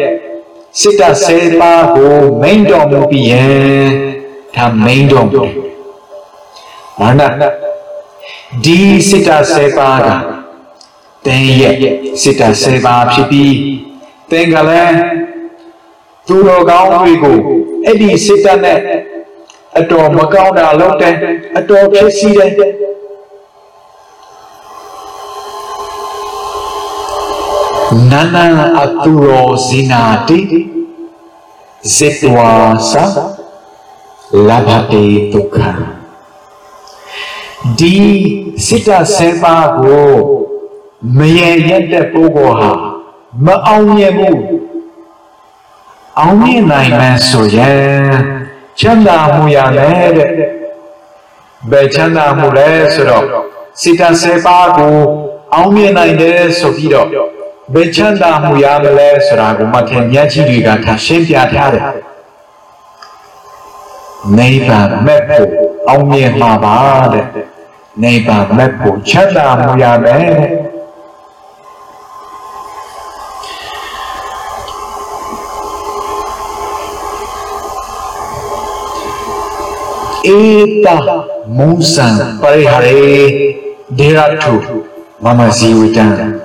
စိတ္တစေပါကိုမိန်တော်မူပြီးရင်ဒါမိန်တော်မူမန္န ဒီစိတ္တစေပါကတင်းရဲ့စိတ္တစေပါဖြစ်ပြီးတင်းကလည်းသူတော်ကောင်းတွေကိုအဲ့ဒီစိတ္တနဲ့အတော်မကောင်းတာလုပ်တယ်အတော်ဖြစ်စီတယ်နန္နအတုရောဇိနာတိဇေတဝါသလဘတေဒုက္ခ ဒီစိတ္တဆေပါကိုမရေရက်တဲ့ပုဂ္ဂိုလ်ဟာမအောင်မြင်ဘူးအောင်မြင်နိုင်မှဆိုရင်ချမ်းသာမှုရမယ်တဲ့ဘယ်ချမ်းသာမှုလဲဆိုတော့စိတ္တဆေပါကိုအောင်မြင်နိုင်တယ်ဆိုပြီးတော့ဘယ်ချမ်းသာမှုရမလဲဆိုတာကိုမခင်မြတ်ကြီးတွေကထားရှင်းပြထားတယ်နိဗ္ဗာန်မဲ့ဖို့အောင်မြင်မှာပါတဲ့ နိဗ္ဗာန်မဲ့ဖို့ချမ်းသာမှုရမယ်တဲ့ eta munsan parihare deratu mama ziwitan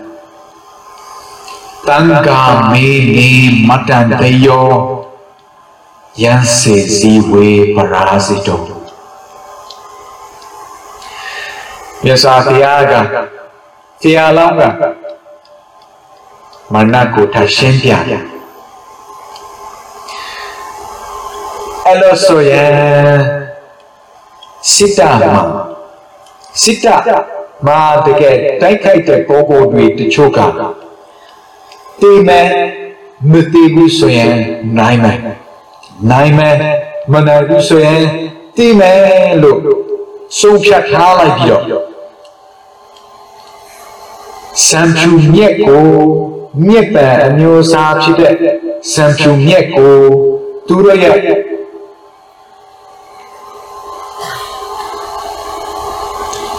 tanga me ni matan tayo yan se ziwe parasito မြတ်စွာဘုရားကတရားလောင်းကမနကိုထရှင်းပြတယ်အဲ့လိုဆိုရင်စိတ္တမှာစိတ္တမှာတကယ်တိုက်ခိုက်တဲ့ကိုယ်ကိုယ်တွေတချို့ကတိမဲ့မတိဘူးဆိုရင်နိုင်မယ်နိုင်မယ်မနိုင်ဘူးဆိုရင်တိမဲ့လို့ဆုံးဖြတ်ထားလိုက်ပြီးတော့ စံဖြူမြက်ကိုမြက်ပံအမျိုးအစားဖြစ်တဲ့စံဖြူမြက်ကိုသူတို့ရဲ့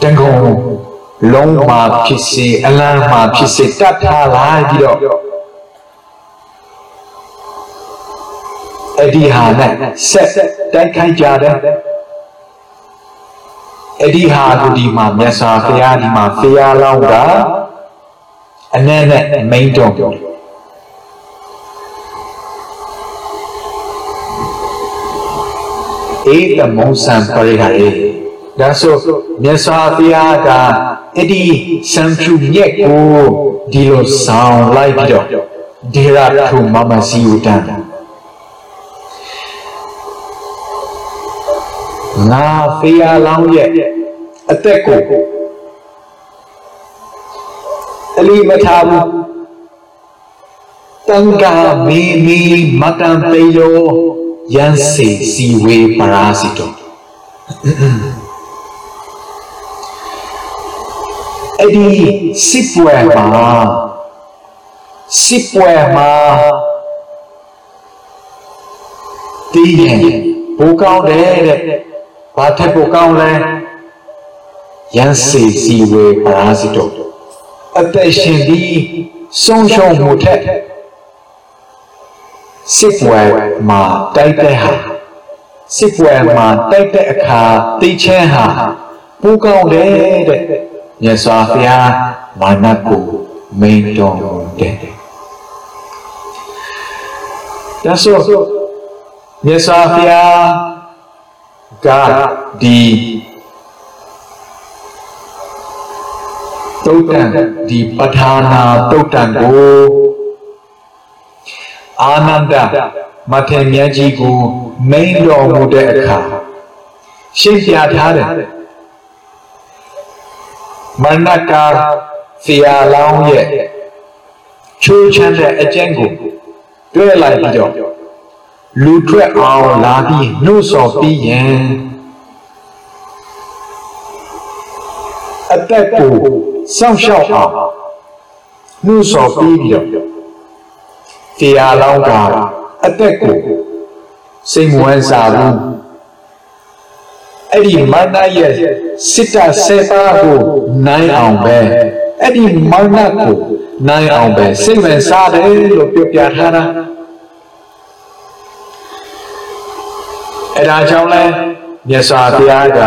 တန်ကုန်လုံးမှာဖြစ်စေအလန်းမှာဖြစ်စေတတ်ထားလိုက်ပြီးတော့အဲ့ဒီဟာနဲ့ဆက်တိုက်ခိုက်ကြတယ်အဲ့ဒီဟာကိုဒီမှာမြတ်စွာဘုရားဒီမှာဖျားလောင်းတာ အနဲ့နဲ့မိန်တော်ဧတမုံစံပရိဟာရေဒါဆိုမြတ်စွာဘုရားကအဲ့ဒီစံဖြူမြက်ကိုဒီလိုဆောင်လိုက်ပြီးတော့ဒေရထုမမစီဥတန်ငါဖေးရလောင်းရဲ့အသက်ကို အလီမထားဘူးတန်ကာမီမီမတန်ပေယောယန်စီစီဝေပရာစီတောအဲ့ဒီစစ်ပွဲမှာစစ်ပွဲမှာတည်ရင်ဘိုးကောင်းတယ်တဲ့ဘာထက်ဘိုးကောင်းလဲယန်စီစီဝေပရာစီတော အသက်ရှင်ပြီးဆုံးရှုံးမှုထက်စစ်ပွဲမှာတိုက်တဲ့ဟာစစ်ပွဲမှာတိုက်တဲ့အခါသိချမ်းဟာပူကောင်းတယ်တဲ့မြတ်စွာဘုရားမာနကိုမိန်တော်မူတဲ့ဒါဆိုမြတ်စွာဘုရားကဒီ တုတ်တန်ဒီပဋ္ဌာနာတုတ်တန်ကိုအာနန္ဒမထေမြတ်ကြီးကိုမိန်တော်မူတဲ့အခါရှင်းပြထားတယ်မနကာဖီယာလောင်းရဲ့ချိုးချမ်းတဲ့အကျင့်ကိုတွဲလိုက်ပြီးတော့လူထွက်အောင်လာပြီးနှုတ်ဆော်ပြီးရင်အသက်ကို စောင့်ရှောက်အောင်နှုတ်ဆော်ပြီးပြီးတော့တရားလောင်းကအသက်ကိုစိတ်မဝင်စားဘူးအဲ့ဒီမန္တရဲ့စစ်တာဆေပါကိုနိုင်အောင်ပဲအဲ့ဒီမန္တကိုနိုင်အောင်ပဲစိတ်ဝင်စားတယ်လို့ပြောပြထားတာအဲ့ဒါကြောင့်လဲမြတ်စွာဘုရားက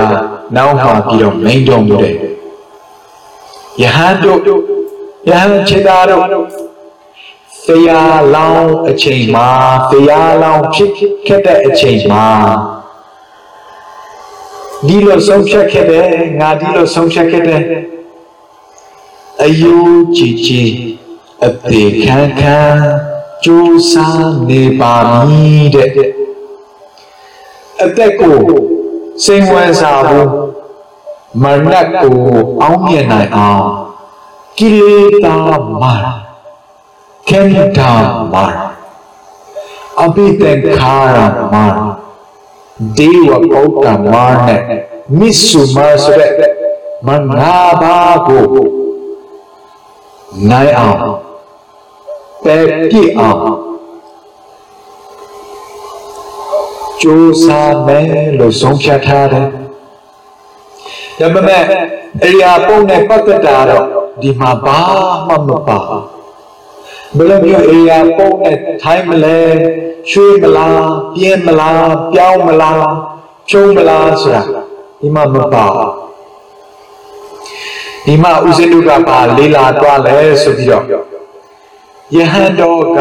နောက်မှပြီးတော့မိန်တော်မူတယ် ယဟန်တို့ယဟန်ခြေသားတို့တရားလောင်းအချိန်မှာတရားလောင်းဖြစ်ခဲ့တဲ့အချိန်မှာဒီလိုဆုံးဖြတ်ခဲ့တယ်ငါဒီလိုဆုံးဖြတ်ခဲ့တယ်အယုကြည်ကြည်အသေးခံခံကြိုးစားနေပါမည်တဲ့အသက်ကိုစိတ်ဝင်စားဘူး မရတ်ကိုအောင်းမြင်နိုင်အောင်ကိလေသာမာခေမတာမာအဘိတ္တခါရမာဒေဝပုဒ္ဒမာနဲ့မစ္ဆုမဆိုတဲ့မနာဘာကိုနိုင်အောင်ပဲပြည့်အောင်ကြိုးစားမယ်လို့ဆုံးဖြတ်ထားတယ် ဒါပေမဲ့အရာပုံနဲ့ပတ်သက်တာတော့ဒီမှာဘာမှမပါဘယ်လိုမျိုးအရာပုံနဲ့ထိုင်းမလဲရွှေ့မလားပြင်းမလားပြောင်းမလားကျုံမလားဆိုတာဒီမှာမပါဘူးဒီမှာဦးဇင်းတို့ကပါလေးလာသွားလဲဆိုပြီးတော့ယဟန်တော်က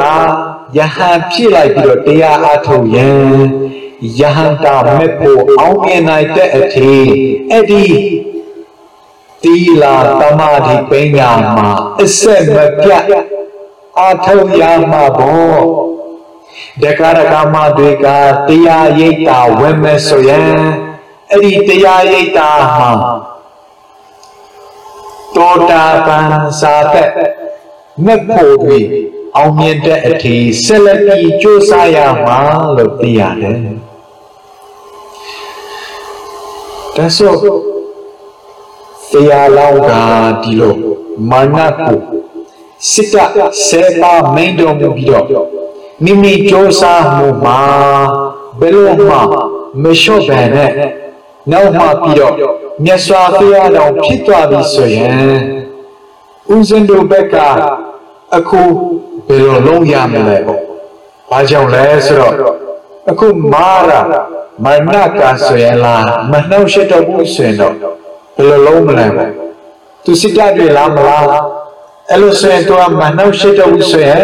ယဟန်ဖြစ်လိုက်ပြီးတော့တရားအားထုတ်ရင် ယဟန်တာမဲ့ဖို့အောင်မြင်နိုင်တဲ့အထိအဲ့ဒီတီလာတမာတိပညာမှာအဆက်မပြတ်အားထုတ်ရမှာပေါ့တက္ကရကမတွေကတရားရိပ်တာဝယ်မဲ့ဆိုရင်အဲ့ဒီတရားရိပ်တာမှာတောတာပန်စာသက်မြတ်ဖို့ပြီးအောင်မြင်တဲ့အထိဆက်လက်ပြီးကြိုးစားရမှာလို့သိရတယ်။ ဒါဆိုတရားလောင်းကဒီလိုမာနကိုစစ်တဆေပါမိန်တော်မူပြီးတော့မိမိကြိုးစားမှုမှာဘယ်လိုမှမလျှော့ဘဲနဲ့နောက်မှပြီးတော့မြတ်စွာဘုရားတော်ဖြစ်သွားပြီဆိုရင်ဦးဇင်းတို့ဘက်ကအခုဘယ်လိုလုံးရမလဲပေါ့။ဘာကြောင့်လဲဆိုတော့ အခုမာရာမနကဆိုရင်လားမနှောက်ရှက်တော့ဘူးဆိုရင်တော့ဘယ်လိုလုံးမလဲပေါ့။သူစစ်တတွေလားမလား။အဲ့လိုဆိုရင်တော့မနှောက်ရှက်တော့ဘူးဆိုရင်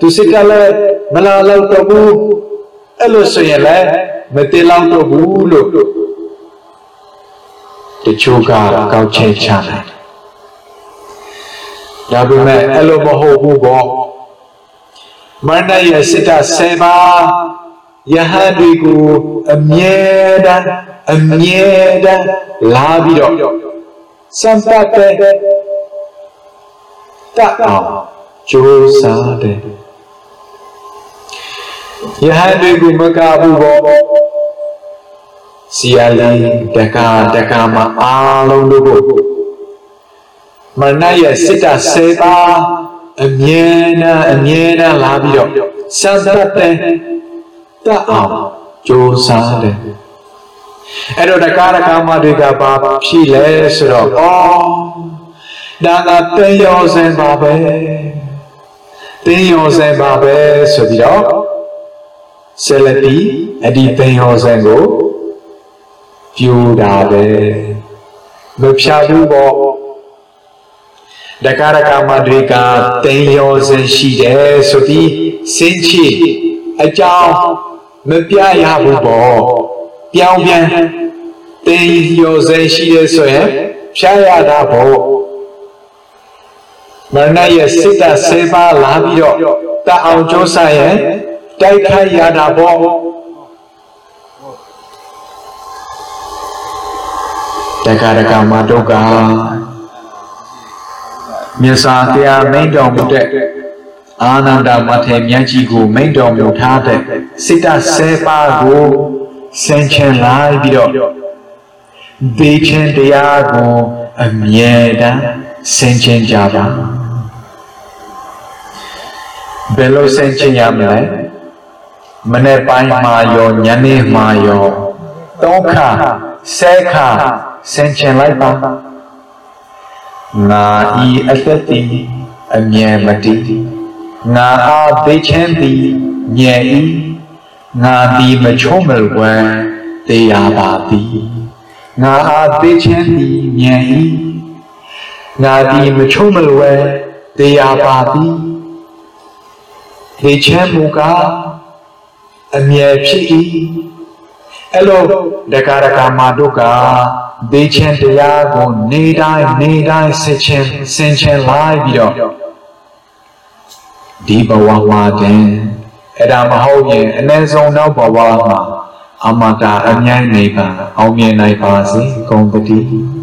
သူစစ်တလည်းမလာတော့တော့ဘူး။အဲ့လိုဆိုရင်လည်းမတေလောက်တော့ဘူးလို့တချို့ကကောက်ချက်ချတယ်ဒါပေမဲ့အဲ့လိုမဟုတ်ဘူးပေါ့မန္တရဲ့စစ်တဆေပါ ယဟန်တွေကိုအမြဲတမ်းအမြဲတမ်းလာပြီးတော့စံပတ်တဲ့တတ်အောင်ကြိုးစားတယ်ယဟန်တွေကိုမကဘူးပေါ့စီယာလီတကာတကာမှာအားလုံးတို့ကိုမနရဲ့စစ်တာ၁၀ပါးအမြဲတမ်းအမြဲတမ်းလာပြီးတော့စံတတ်တဲ့ တတ်အောင်ကြိုးစားတယ်အဲ့တော့တကာတကာမတွေကပါဖြည့်လဲဆိုတော့ဩဒါကတင်းရောစင်ပါပဲတင်းရောစင်ပါပဲဆိုပြီးတော့ဆက်လက်ပြီးအဒီတင်းရောစင်ကိုပြူတာပဲမဖြာဘူးပေါ့တက္ကရကမတွေကတင်ရောစင်ရှိတယ်ဆိုပြီးစင်ချီအကြောင်း မပြရဘူးပေါ့ပြောင်းပြန်တင်ရောစင်ရှိတယ်ဆိုရင်ဖြာရတာပေါ့မရဏရဲ့စစ်တာဆေးပါလာပြီးတော့တအောင်ကျိုးစားရင်တိုက်ခိုက်ရတာပေါ့တက္ကရကမတို့ကမြတ်စွာဘုရားမိန့်တော်မူတဲ့ အာနန္ဒမထေမြတ်ကြီးကိုမိန့်တော်မူထားတဲ့စိတ္တဆဲပါးကိုဆင်ခြင်လိုက်ပြီးတော့ဒေချင်းတရားကိုအမြဲတမ်းဆင်ခြင်ကြပါဘယ်လိုဆင်ခြင်ရမလဲမနေ့ပိုင်းမှာရောညနေမှာရောသုံးခါဆဲခါဆင်ခြင်လိုက်ပါငါဤအသက်တည်အမြဲမတည် ငါအားသိချင်းသည်ညံဤငါသည်မချုံးမလွယ်တေးရပါသည်ငါအားသိချင်းသည်ညံဤငါသည်မချုံးမလွယ်တေးရပါသည်သိချင်းမူကားအမြဲဖြစ်၏အဲ့လိုဒကာဒကာမာတို့ကဒေချင်းတရားကိုနေတိုင်းနေတိုင်းဆင်ချင်းဆင်ချင်းလိုက်ပြီးတော့ ဒီဘဝမှာတင်အဲ့ဒါမဟုတ်ရင်အ ਨੇ ဆုံးနောက်ဘဝမှာအမတာအမြိုင်းနေပါအောင်မြင်နိုင်ပါစေကုန်တည်း